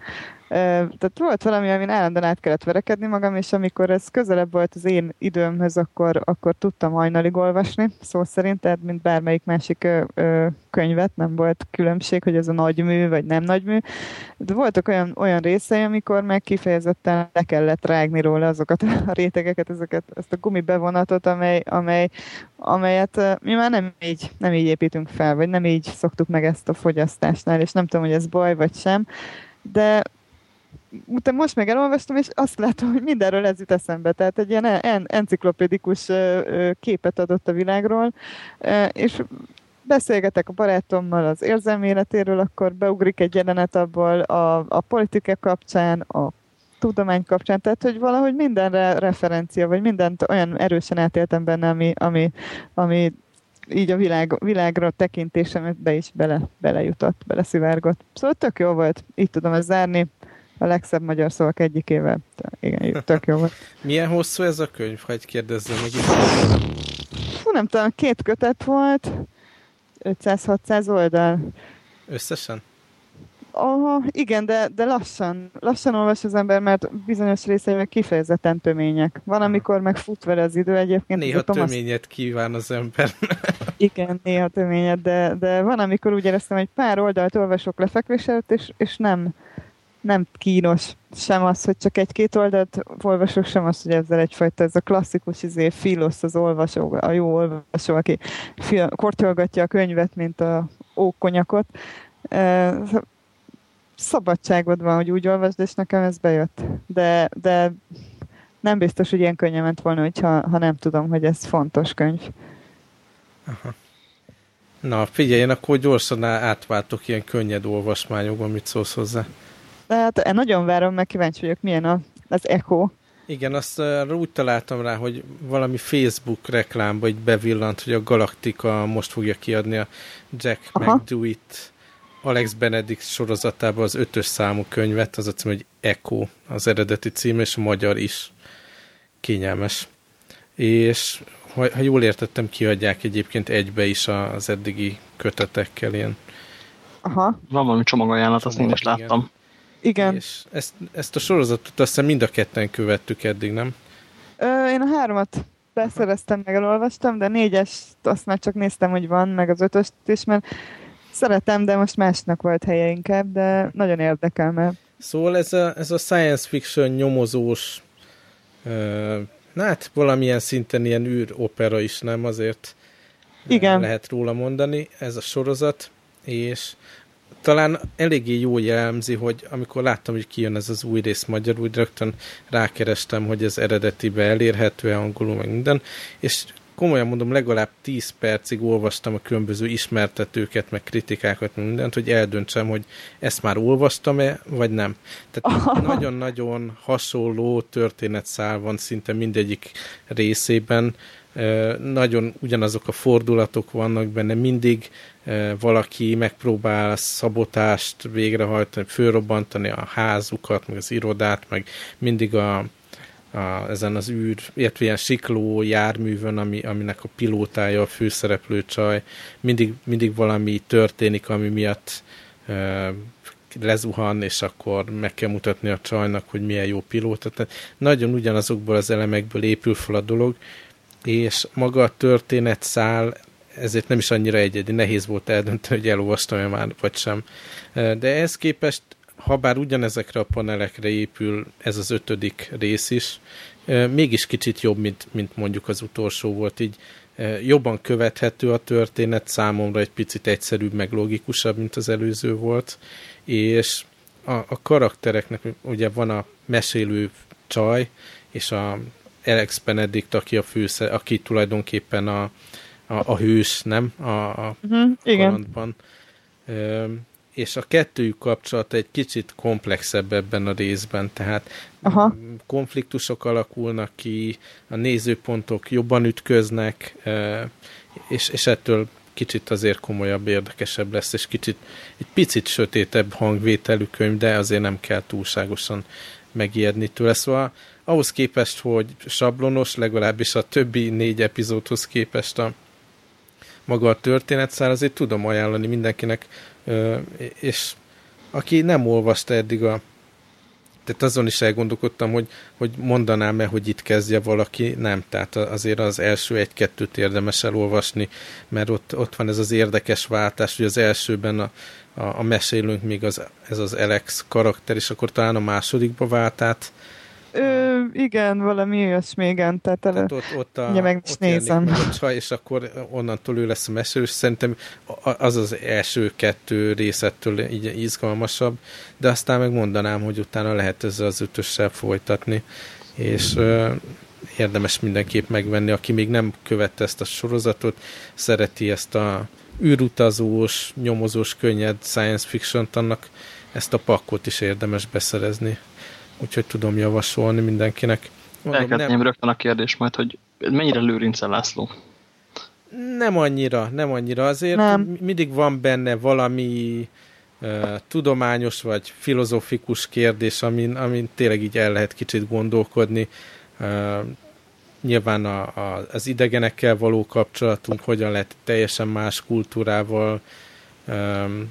Tehát volt valami, amin állandóan át kellett verekedni magam, és amikor ez közelebb volt az én időmhöz, akkor, akkor tudtam hajnalig olvasni, szó szerint, tehát mint bármelyik másik ö, könyvet, nem volt különbség, hogy ez a nagy mű, vagy nem nagy mű. De voltak olyan, olyan részei, amikor meg kifejezetten le kellett rágni róla azokat a rétegeket, ezeket, ezt a gumibevonatot, amely, amely, amelyet mi már nem így, nem így építünk fel, vagy nem így szoktuk meg ezt a fogyasztásnál, és nem tudom, hogy ez baj vagy sem, de utána most meg elolvastam, és azt látom, hogy mindenről ez jut eszembe. Tehát egy ilyen en- enciklopédikus képet adott a világról, és beszélgetek a barátommal az érzelmi életéről, akkor beugrik egy jelenet abból a, a politika kapcsán, a tudomány kapcsán, tehát hogy valahogy mindenre referencia, vagy mindent olyan erősen átéltem benne, ami, ami, ami így a világ, világra tekintésemet be is bele, belejutott, beleszivárgott. Szóval tök jó volt, így tudom ezt zárni a legszebb magyar szavak egyikével. Igen, tök jó volt. Milyen hosszú ez a könyv, ha egy kérdezzem meg is? Fú, nem tudom, két kötet volt, 500-600 oldal. Összesen? Aha, igen, de, de lassan, lassan olvas az ember, mert bizonyos részei meg kifejezetten tömények. Van, amikor meg fut vele az idő egyébként. Néha töményet azt... kíván az ember. igen, néha töményet, de, de van, amikor úgy éreztem, hogy pár oldalt olvasok lefekvés előtt, és, és nem, nem kínos sem az, hogy csak egy-két oldalt olvasok, sem az, hogy ezzel egyfajta, ez a klasszikus izé, filosz az olvasó, a jó olvasó, aki kortyolgatja a könyvet, mint a ókonyakot szabadságod van, hogy úgy olvasd, és nekem ez bejött. De, de nem biztos, hogy ilyen könnyen ment volna, hogyha, ha nem tudom, hogy ez fontos könyv. Aha. Na, figyelj, én akkor gyorsan átváltok ilyen könnyed olvasmányokban, mit szólsz hozzá? Hát én nagyon várom, meg kíváncsi vagyok, milyen a, az Echo. Igen, azt uh, úgy találtam rá, hogy valami Facebook reklámba így bevillant, hogy a Galactica most fogja kiadni a Jack Aha. McDewitt Alex Benedict sorozatában az ötös számú könyvet, az a cím, hogy Echo, az eredeti cím, és a magyar is kényelmes. És ha, ha jól értettem, kiadják egyébként egybe is az eddigi kötetekkel ilyen. Aha. Van valami csomagajánlat, azt én is láttam. Igen. És ezt, ezt a sorozatot azt hiszem mind a ketten követtük eddig, nem? Ö, én a háromat beszereztem, meg elolvastam, de négyes azt már csak néztem, hogy van, meg az ötöst is, mert Szeretem, de most másnak volt helye inkább, de nagyon érdekel, mert... Szóval ez a, ez a science fiction nyomozós, uh, hát valamilyen szinten ilyen űropera is, nem? Azért Igen. lehet róla mondani, ez a sorozat, és talán eléggé jó jellemzi, hogy amikor láttam, hogy kijön ez az új rész magyarul, rögtön rákerestem, hogy ez eredetibe elérhető-e angolul, meg minden, és komolyan mondom, legalább 10 percig olvastam a különböző ismertetőket, meg kritikákat, meg mindent, hogy eldöntsem, hogy ezt már olvastam-e, vagy nem. Tehát nagyon-nagyon hasonló történetszál van szinte mindegyik részében, nagyon ugyanazok a fordulatok vannak benne, mindig valaki megpróbál szabotást végrehajtani, fölrobbantani a házukat, meg az irodát, meg mindig a a, ezen az űr, illetve ilyen sikló járművön, ami, aminek a pilótája a főszereplő csaj, mindig, mindig valami történik, ami miatt e, lezuhan, és akkor meg kell mutatni a csajnak, hogy milyen jó pilóta. Tehát nagyon ugyanazokból az elemekből épül fel a dolog, és maga a történet szál ezért nem is annyira egyedi, nehéz volt eldönteni, hogy elolvastam-e már, vagy sem. De ehhez képest ha bár ugyanezekre a panelekre épül ez az ötödik rész is, mégis kicsit jobb, mint, mint mondjuk az utolsó volt, így jobban követhető a történet, számomra egy picit egyszerűbb, meg logikusabb, mint az előző volt, és a, a karaktereknek ugye van a mesélő csaj, és a Alex Benedict, aki a fősze, aki tulajdonképpen a, a, a hős, nem? A, a uh-huh, kalandban. Igen és a kettőjük kapcsolata egy kicsit komplexebb ebben a részben, tehát Aha. konfliktusok alakulnak ki, a nézőpontok jobban ütköznek, és, és ettől kicsit azért komolyabb, érdekesebb lesz, és kicsit egy picit sötétebb hangvételű könyv, de azért nem kell túlságosan megijedni tőle. Szóval ahhoz képest, hogy sablonos, legalábbis a többi négy epizódhoz képest a maga a történetszál, azért tudom ajánlani mindenkinek, és aki nem olvasta eddig a tehát azon is elgondolkodtam, hogy, hogy mondanám-e, hogy itt kezdje valaki, nem, tehát azért az első egy-kettőt érdemes elolvasni, mert ott, ott van ez az érdekes váltás, hogy az elsőben a, a, a mesélünk még az, ez az Alex karakter, és akkor talán a másodikba vált át, Ö, igen, valami olyasmi, igen. Tehát, el, tehát ott, ott, a, meg is ott nézem. Meg a csaj, és akkor onnantól ő lesz a mesélő, és szerintem az az első kettő részettől így izgalmasabb, de aztán megmondanám, hogy utána lehet ezzel az ötössel folytatni, és ö, érdemes mindenképp megvenni, aki még nem követte ezt a sorozatot, szereti ezt a űrutazós, nyomozós, könnyed science fiction-t, annak ezt a pakkot is érdemes beszerezni úgyhogy tudom javasolni mindenkinek. Elkezdném nem... rögtön a kérdés majd, hogy mennyire lőrince László? Nem annyira, nem annyira. Azért nem. mindig van benne valami uh, tudományos vagy filozofikus kérdés, amin, amin tényleg így el lehet kicsit gondolkodni. Uh, nyilván a, a, az idegenekkel való kapcsolatunk, hogyan lehet teljesen más kultúrával um,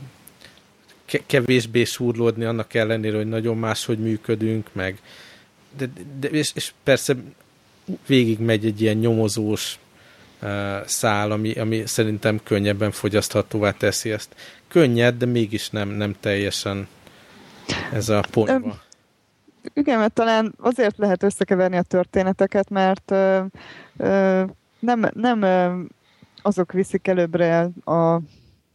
kevésbé súrlódni annak ellenére, hogy nagyon máshogy működünk, meg de, de és, és persze végig megy egy ilyen nyomozós uh, szál, ami, ami szerintem könnyebben fogyaszthatóvá teszi ezt. Könnyed, de mégis nem, nem teljesen ez a pontba. Igen, mert talán azért lehet összekeverni a történeteket, mert ö, ö, nem, nem ö, azok viszik előbbre a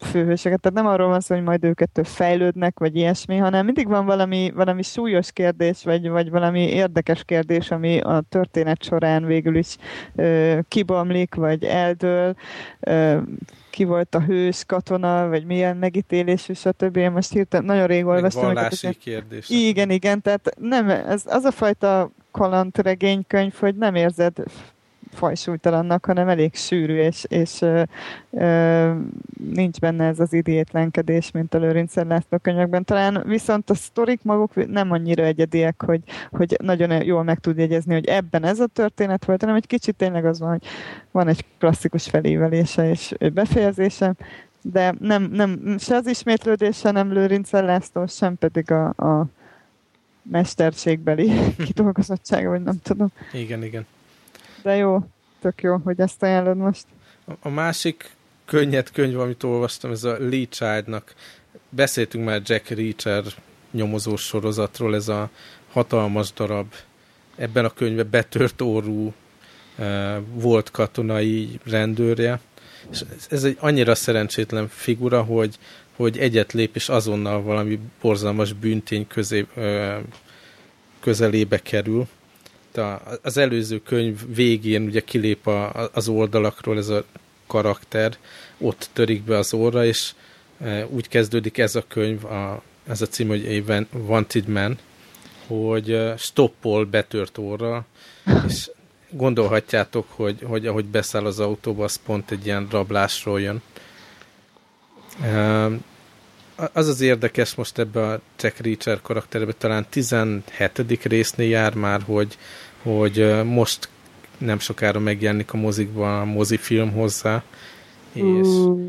főhőseket. Tehát nem arról van szó, hogy majd őket fejlődnek, vagy ilyesmi, hanem mindig van valami, valami súlyos kérdés, vagy, vagy valami érdekes kérdés, ami a történet során végül is ö, kibomlik, vagy eldől, ö, ki volt a hős katona, vagy milyen megítélésű, stb. Én most hirtelen nagyon rég olvastam. Vallási kérdés. Igen, igen, tehát nem, ez az a fajta kalandregénykönyv, hogy nem érzed fajsúlytalannak, hanem elég sűrű, és, és ö, ö, nincs benne ez az idiétlenkedés, mint a Lőrincszer László könyvekben. Talán viszont a sztorik maguk nem annyira egyediek, hogy, hogy nagyon jól meg tud jegyezni, hogy ebben ez a történet volt, hanem egy kicsit tényleg az van, hogy van egy klasszikus felívelése és befejezése, de nem, nem se az ismétlődése nem Lőrincszer László, sem pedig a, a mesterségbeli kidolgozottsága, vagy nem tudom. Igen, igen de jó, tök jó, hogy ezt ajánlod most. A, másik könnyed könyv, amit olvastam, ez a Lee Child-nak. Beszéltünk már Jack Reacher nyomozós sorozatról, ez a hatalmas darab. Ebben a könyvben betört orrú e, volt katonai rendőrje. És ez egy annyira szerencsétlen figura, hogy, hogy egyet lép, és azonnal valami borzalmas bűntény közé, e, közelébe kerül a, az előző könyv végén ugye kilép a, az oldalakról ez a karakter, ott törik be az óra, és e, úgy kezdődik ez a könyv, a, ez a cím, hogy a Wanted Man, hogy e, stoppol betört óra, és gondolhatjátok, hogy, hogy ahogy beszáll az autóba, az pont egy ilyen rablásról jön. E, az az érdekes most ebbe a Jack Reacher karakterbe, talán 17. résznél jár már, hogy hogy most nem sokára megjelenik a mozikban a mozifilm hozzá, és uh.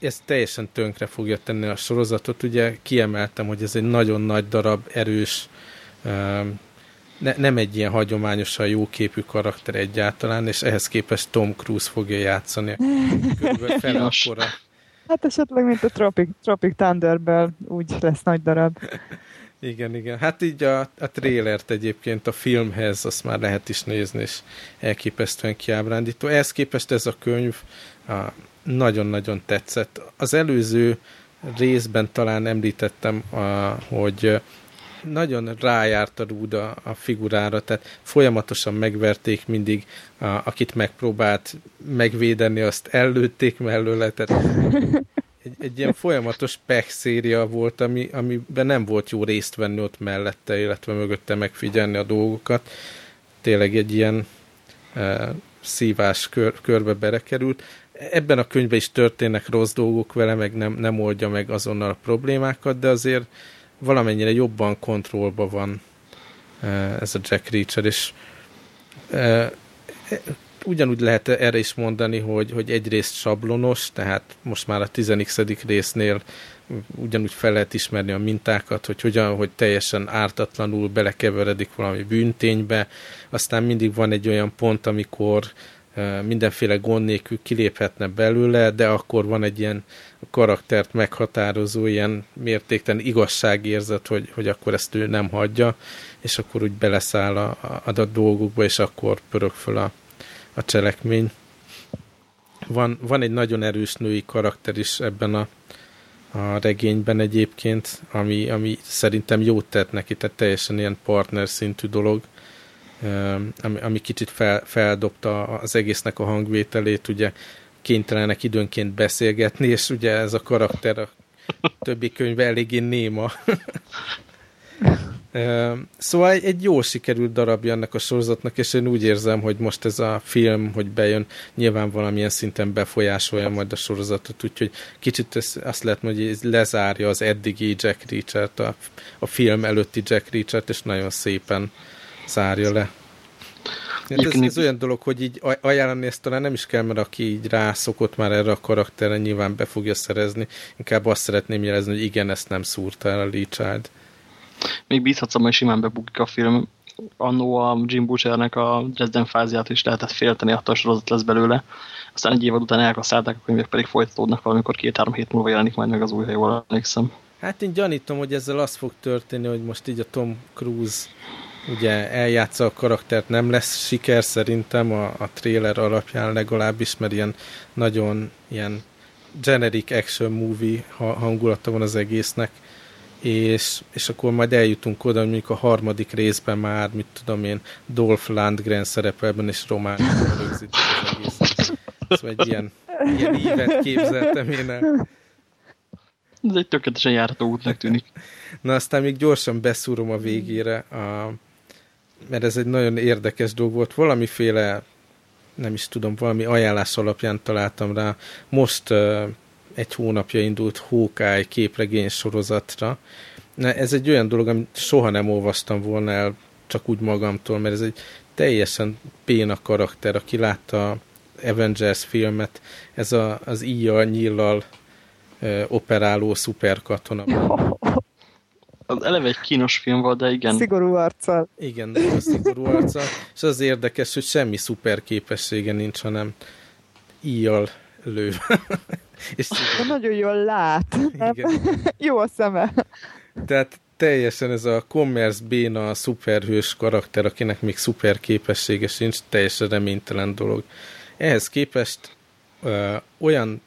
ez teljesen tönkre fogja tenni a sorozatot. Ugye kiemeltem, hogy ez egy nagyon nagy darab, erős, ne, nem egy ilyen hagyományosan jóképű karakter egyáltalán, és ehhez képest Tom Cruise fogja játszani. Körülbelül fel akkora. Hát esetleg, mint a Tropic, Tropic Thunderből úgy lesz nagy darab. Igen, igen. Hát így a, a trélert egyébként a filmhez azt már lehet is nézni, és elképesztően kiábrándító. Ehhez képest ez a könyv nagyon-nagyon tetszett. Az előző részben talán említettem, a, hogy nagyon rájárt a rúda a figurára, tehát folyamatosan megverték mindig, a, akit megpróbált megvédeni, azt ellőtték mellőle, tehát egy, egy ilyen folyamatos pech széria volt, ami, amiben nem volt jó részt venni ott mellette, illetve mögötte megfigyelni a dolgokat. Tényleg egy ilyen e, szívás kör, körbe berekerült. Ebben a könyvben is történnek rossz dolgok vele, meg nem, nem oldja meg azonnal a problémákat, de azért valamennyire jobban kontrollban van e, ez a Jack Reacher, és e, ugyanúgy lehet erre is mondani, hogy, hogy egyrészt sablonos, tehát most már a 10 résznél ugyanúgy fel lehet ismerni a mintákat, hogy hogyan, hogy teljesen ártatlanul belekeveredik valami bűnténybe, aztán mindig van egy olyan pont, amikor mindenféle gond nélkül kiléphetne belőle, de akkor van egy ilyen karaktert meghatározó, ilyen mértékten igazságérzet, hogy, hogy akkor ezt ő nem hagyja, és akkor úgy beleszáll a, a, a dolgokba, és akkor pörög föl a, a cselekmény. Van, van egy nagyon erős női karakter is ebben a, a regényben egyébként, ami, ami szerintem jót tett neki, tehát teljesen ilyen partner szintű dolog, ami, ami kicsit fel, feldobta az egésznek a hangvételét, ugye kénytelenek időnként beszélgetni, és ugye ez a karakter a többi könyve eléggé néma. Szóval egy jó sikerült darabja ennek a sorozatnak, és én úgy érzem, hogy most ez a film, hogy bejön, nyilván valamilyen szinten befolyásolja majd a sorozatot, úgyhogy kicsit ez, azt lehet hogy ez lezárja az eddigi Jack Reacher-t, a, a film előtti Jack Reacher-t, és nagyon szépen zárja le. Hát ez, ez olyan dolog, hogy így ajánlani ezt talán nem is kell, mert aki így rászokott már erre a karakterre, nyilván be fogja szerezni. Inkább azt szeretném jelezni, hogy igen, ezt nem szúrta el a Lee Child. Még bízhatsz hogy simán bebukik a film. Annó a Jim Butchernek a Dresden fáziát is lehetett félteni, attól sorozat lesz belőle. Aztán egy évad után elkasszálták, a könyvek pedig folytatódnak valamikor két-három hét múlva jelenik majd meg az új, ha jól emlékszem. Hát én gyanítom, hogy ezzel az fog történni, hogy most így a Tom Cruise ugye eljátsza a karaktert, nem lesz siker szerintem a, a trailer alapján legalábbis, mert ilyen nagyon ilyen generic action movie hangulata van az egésznek, és, és akkor majd eljutunk oda, hogy mondjuk a harmadik részben már, mit tudom én, Dolph Lundgren szerepelben és román rögzítik az egészet. Szóval egy ilyen, ilyen ívet képzeltem én el. Ez egy tökéletesen járható útnak tűnik. Na aztán még gyorsan beszúrom a végére, a, mert ez egy nagyon érdekes dolog volt. Valamiféle, nem is tudom, valami ajánlás alapján találtam rá. Most uh, egy hónapja indult Hawkeye képregény sorozatra. Na, ez egy olyan dolog, amit soha nem olvastam volna el csak úgy magamtól, mert ez egy teljesen péna karakter, aki látta Avengers filmet, ez a, az íjjal, nyillal operáló szuperkatona. Az eleve egy kínos film volt, de igen. Szigorú arccal. Igen, nagyon szigorú arccal. És az érdekes, hogy semmi szuper képessége nincs, hanem íjjal lő. És de nagyon jól lát. Igen. Jó a szeme. Tehát teljesen ez a commerce béna szuperhős karakter, akinek még szuper képessége sincs, teljesen reménytelen dolog. Ehhez képest ö, olyan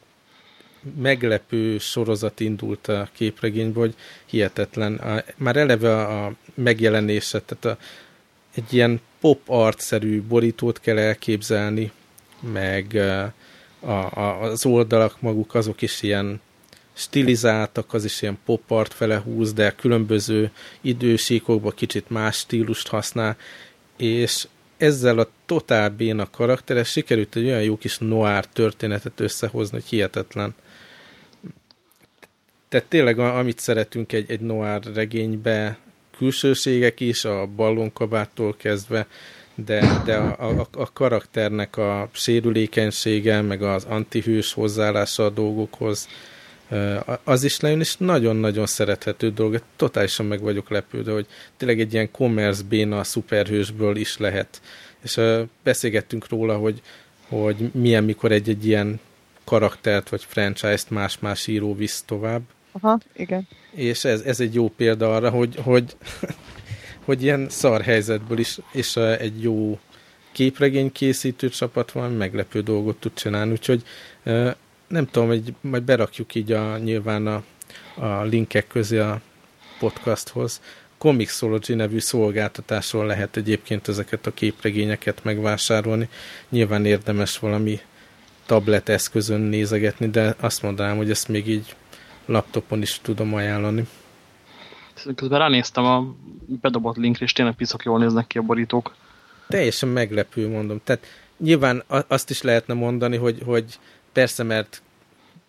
meglepő sorozat indult a képregényből, hogy hihetetlen. A, már eleve a, a megjelenése, tehát a, egy ilyen pop art-szerű borítót kell elképzelni, meg a, a, az oldalak maguk azok is ilyen stilizáltak, az is ilyen pop art fele húz, de különböző idősíkokban kicsit más stílust használ, és ezzel a totál béna karaktere sikerült egy olyan jó kis noir történetet összehozni, hogy hihetetlen. Tehát tényleg, amit szeretünk egy, egy noir regénybe, külsőségek is, a ballonkabáttól kezdve, de, de a, a, a karakternek a sérülékenysége, meg az antihős hozzáállása a dolgokhoz, az is lejön, és nagyon-nagyon szerethető dolog. Totálisan meg vagyok lepődve, hogy tényleg egy ilyen commerce béna szuperhősből is lehet. És beszélgettünk róla, hogy, hogy milyen, mikor egy-egy ilyen karaktert vagy franchise-t más-más író visz tovább. Aha, igen. És ez, ez egy jó példa arra, hogy, hogy, hogy ilyen szar helyzetből is, és egy jó képregény készítő csapat van, meglepő dolgot tud csinálni, úgyhogy nem tudom, hogy majd berakjuk így a, nyilván a, a linkek közé a podcasthoz. Comixology nevű szolgáltatásról lehet egyébként ezeket a képregényeket megvásárolni. Nyilván érdemes valami tablet eszközön nézegetni, de azt mondanám, hogy ezt még így laptopon is tudom ajánlani. Közben ránéztem a bedobott linkre, és tényleg piszok jól néznek ki a borítók. Teljesen meglepő, mondom. Tehát nyilván azt is lehetne mondani, hogy, hogy persze, mert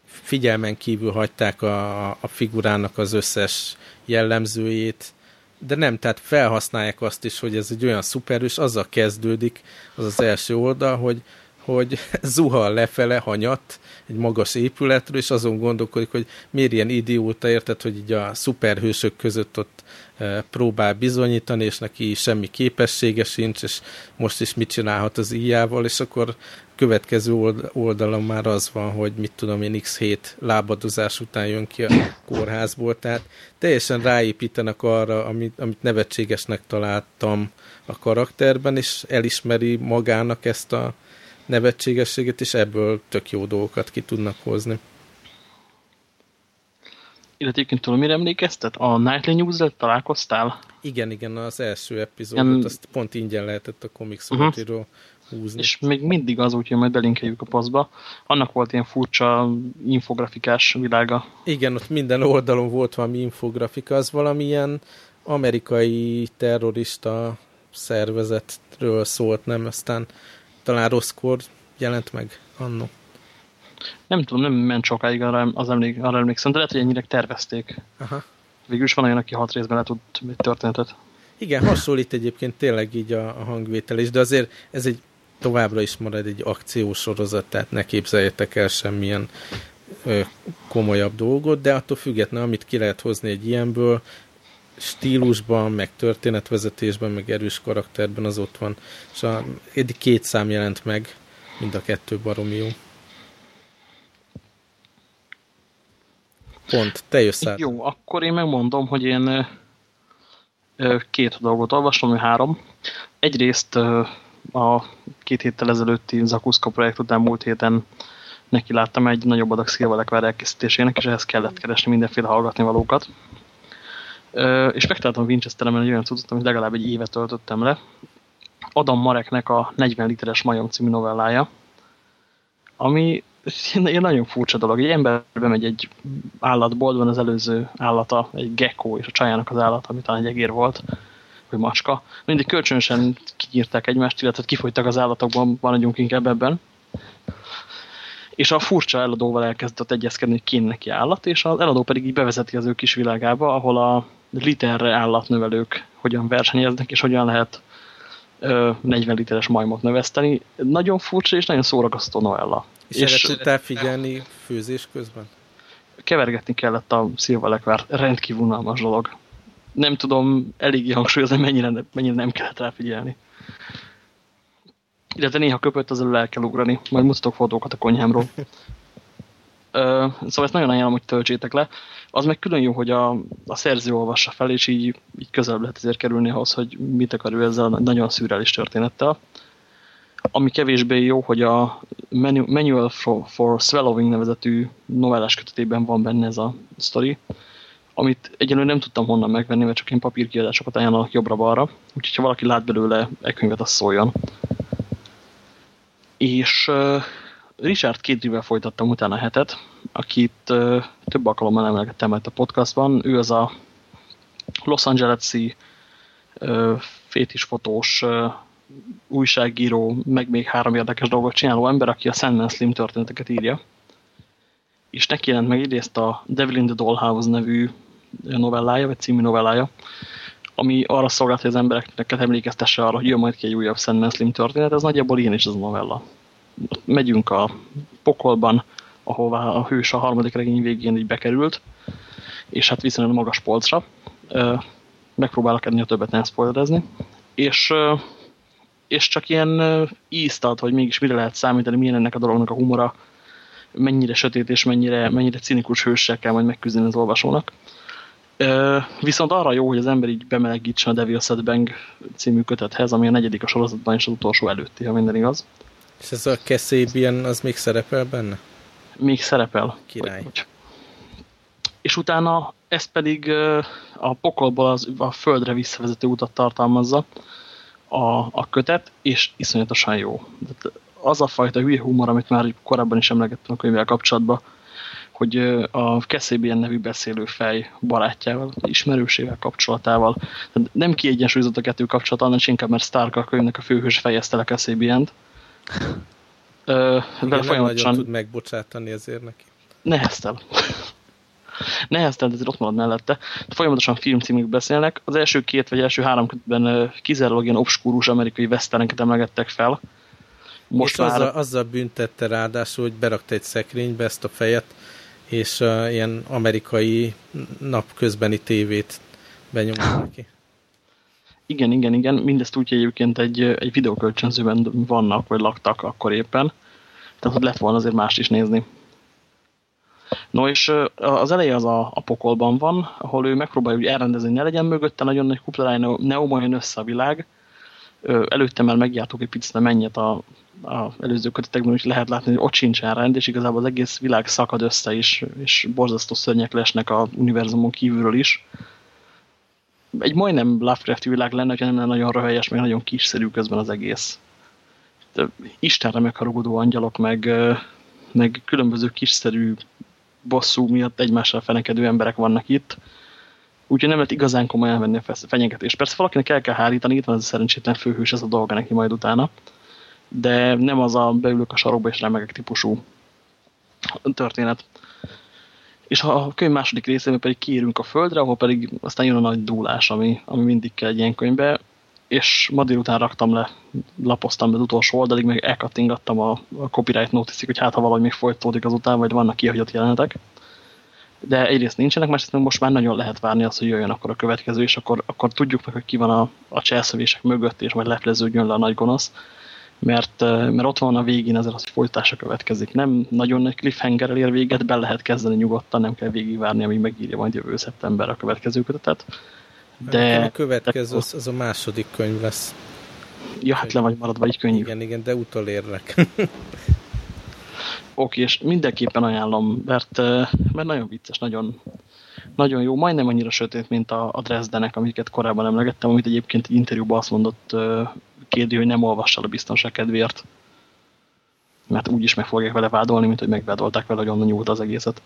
figyelmen kívül hagyták a, a figurának az összes jellemzőjét, de nem, tehát felhasználják azt is, hogy ez egy olyan szuperős, azzal kezdődik az az első oldal, hogy, hogy zuhal lefele hanyat egy magas épületről, és azon gondolkodik, hogy miért ilyen idióta érted, hogy így a szuperhősök között ott e, próbál bizonyítani, és neki semmi képessége sincs, és most is mit csinálhat az íjával, és akkor következő oldalon már az van, hogy mit tudom én, X7 lábadozás után jön ki a kórházból, tehát teljesen ráépítenek arra, amit, amit nevetségesnek találtam a karakterben, és elismeri magának ezt a nevetségességet, és ebből tök jó dolgokat ki tudnak hozni. Illetve egyébként tudom, mire emlékeztet? A Nightly news találkoztál? Igen, igen, az első epizódot, um, azt pont ingyen lehetett a Comics uh -huh húzni. És még mindig az, úgyhogy majd belinkeljük a posztba. Annak volt ilyen furcsa infografikás világa. Igen, ott minden oldalon volt valami infografika, az valamilyen amerikai terrorista szervezetről szólt, nem? Aztán talán rosszkor jelent meg annó. Nem tudom, nem ment sokáig arra, az emlék, arra emlékszem, de lehet, hogy ennyire tervezték. Aha. Végül is van olyan, aki hat részben le tud egy történetet. Igen, hasonlít egyébként tényleg így a, a hangvétel is, de azért ez egy továbbra is marad egy akciósorozat, tehát ne képzeljetek el semmilyen ö, komolyabb dolgot, de attól függetlenül, amit ki lehet hozni egy ilyenből, stílusban, meg történetvezetésben, meg erős karakterben az ott van. És a, eddig két szám jelent meg, mind a kettő baromi jó. Pont, te jössz át. Jó, akkor én megmondom, hogy én két dolgot olvasom, vagy három. Egyrészt a két héttel ezelőtti Zakuszka projekt után múlt héten neki láttam egy nagyobb adag szilvalekvár elkészítésének, és ehhez kellett keresni mindenféle hallgatni valókat. És megtaláltam Winchesteremen egy olyan cuccot, amit legalább egy évet töltöttem le. Adam Mareknek a 40 literes majom című novellája, ami egy nagyon furcsa dolog. Egy ember bemegy egy állatboltban, az előző állata, egy gecko, és a csajának az állat, ami talán egy egér volt, vagy macska. Mindig kölcsönösen kinyírták egymást, illetve kifogytak az állatokban, maradjunk inkább ebben. És a furcsa eladóval elkezdett egyezkedni, hogy kéne neki állat, és az eladó pedig így bevezeti az ő kis világába, ahol a literre állatnövelők hogyan versenyeznek, és hogyan lehet 40 literes majmot növeszteni. Nagyon furcsa és nagyon szórakoztató novella. És, és erre tudtál figyelni főzés közben? Kevergetni kellett a szilvalekvár. Rendkívül unalmas dolog. Nem tudom eléggé hangsúlyozni, mennyire, mennyire nem kellett rá figyelni. Illetve néha köpött, az elől el kell ugrani. Majd mutatok fotókat a konyhámról. Szóval ezt nagyon ajánlom, hogy töltsétek le. Az meg külön jó, hogy a, a szerző olvassa fel, és így, így közelebb lehet ezért kerülni ahhoz, hogy mit akar ő ezzel a nagyon szürreális történettel. Ami kevésbé jó, hogy a Manual for, for Swallowing nevezetű novellás kötetében van benne ez a sztori, amit egyelőre nem tudtam honnan megvenni, mert csak én papírkiadásokat ajánlok jobbra-balra, úgyhogy ha valaki lát belőle egy könyvet, az szóljon. És Richard Kidrivel folytattam utána a hetet, akit uh, több alkalommal emlegettem a podcastban. Ő az a Los Angeles-i fétisfotós újságíró, meg még három érdekes dolgot csináló ember, aki a Sandman Slim történeteket írja. És neki jelent meg idézt a Devil in the Dollhouse nevű novellája, vagy című novellája, ami arra szolgált, hogy az embereknek emlékeztesse arra, hogy jön majd ki egy újabb Sandman Slim történet, ez nagyjából ilyen is az a novella. Megyünk a pokolban, ahová a hős a harmadik regény végén így bekerült, és hát viszonylag magas polcra. Megpróbálok ennél többet nem spoilerezni. És és csak ilyen ízt ad, hogy mégis mire lehet számítani, milyen ennek a dolognak a humora, mennyire sötét és mennyire, mennyire cinikus hőssel kell majd megküzdeni az olvasónak. Viszont arra jó, hogy az ember így bemelegítsen a Devil Set Bang című kötethez, ami a negyedik a sorozatban és az utolsó előtti, ha minden igaz. És ez a Kasabian, az még szerepel benne? Még szerepel. Király. Hogy, és utána ez pedig a pokolból az, a földre visszavezető utat tartalmazza, a, a kötet, és iszonyatosan jó. Az a fajta hülye humor, amit már korábban is emlegettem a könyvvel kapcsolatban, hogy a Keszébien nevű beszélőfej barátjával, ismerősével, kapcsolatával. Tehát nem kiegyensúlyozott a kettő kapcsolat, annál inkább, mert Stark a könyvnek a főhős fejezte le Keszébient. Vele folyamatosan... tud megbocsátani ezért neki. Neheztel neheztelt, ezért ott marad mellette. Folyamatosan filmcímük beszélnek. Az első két vagy első három kötetben kizárólag ilyen obskúrus amerikai westerneket emlegettek fel. Most és már... azzal, azzal büntette ráadásul, hogy berakta egy szekrénybe ezt a fejet, és uh, ilyen amerikai napközbeni tévét benyomott neki. Igen, igen, igen. Mindezt úgy, hogy egyébként egy, egy videókölcsönzőben vannak, vagy laktak akkor éppen. Tehát ott lett volna azért mást is nézni. No, és az eleje az a, a pokolban van, ahol ő megpróbálja úgy elrendezni, ne legyen mögötte nagyon nagy kuplaráj, ne, ne omoljon össze a világ. Előtte már megjártuk egy picit mennyet a, a előző kötetekben, úgy lehet látni, hogy ott sincsen rend, és igazából az egész világ szakad össze is, és borzasztó szörnyek lesnek a univerzumon kívülről is. Egy majdnem Lovecrafti világ lenne, hogyha nem lenne nagyon röhelyes, meg nagyon kiszerű közben az egész. Istenre megharugudó angyalok, meg, meg különböző kiszerű bosszú miatt egymással fenekedő emberek vannak itt. Úgyhogy nem lehet igazán komolyan venni a fenyegetést. Persze valakinek el kell hárítani, itt van ez a szerencsétlen főhős, ez a dolga neki majd utána. De nem az a beülök a sarokba és remegek típusú történet. És a könyv második részében pedig kiírunk a földre, ahol pedig aztán jön a nagy dúlás, ami, ami mindig kell egy ilyen könyvbe, és ma délután raktam le, lapoztam az utolsó oldalig, meg elkattingattam a, a copyright notice hogy hát ha valahogy még folytatódik azután, vagy vannak kihagyott jelenetek. De egyrészt nincsenek, másrészt most már nagyon lehet várni azt, hogy jöjjön akkor a következő, és akkor, akkor tudjuk meg, hogy ki van a, a cselszövések mögött, és majd lepleződjön le a nagy gonosz. Mert, mert ott van a végén ezzel az, hogy folytása következik. Nem nagyon nagy cliffhanger ér véget, be lehet kezdeni nyugodtan, nem kell végigvárni, amíg megírja majd jövő szeptember a következő kötetet. De, a következő az, az a második könyv lesz. Ja, hát le vagy maradva egy könyv. Igen, igen, de utolérlek. Oké, és mindenképpen ajánlom, mert, mert nagyon vicces, nagyon, nagyon jó, majdnem annyira sötét, mint a, a Dresdenek, amiket korábban emlegettem, amit egyébként interjúban azt mondott kérdi, hogy nem olvassal a biztonság kedvéért. Mert úgyis meg fogják vele vádolni, mint hogy megvádolták vele, hogy onnan nyúlt az egészet.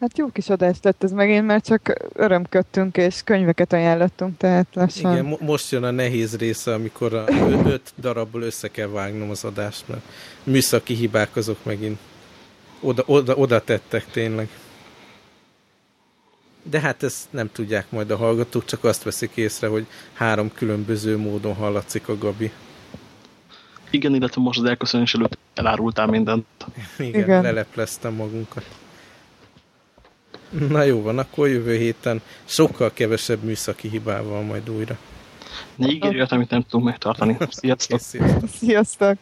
Hát jó kis adás lett ez megint, mert csak örömködtünk és könyveket ajánlottunk, tehát lassan... Igen, mo most jön a nehéz része, amikor a öt darabból össze kell vágnom az adást, mert műszaki hibák azok megint oda, oda, oda tettek tényleg. De hát ezt nem tudják majd a hallgatók, csak azt veszik észre, hogy három különböző módon hallatszik a Gabi. Igen, illetve most az elköszönés előtt elárultál mindent. Igen, Igen. lelepleztem magunkat. Na jó van, akkor jövő héten sokkal kevesebb műszaki hibával majd újra. Ne ígérjük, amit nem tudunk megtartani. Sziasztok! Sziasztok!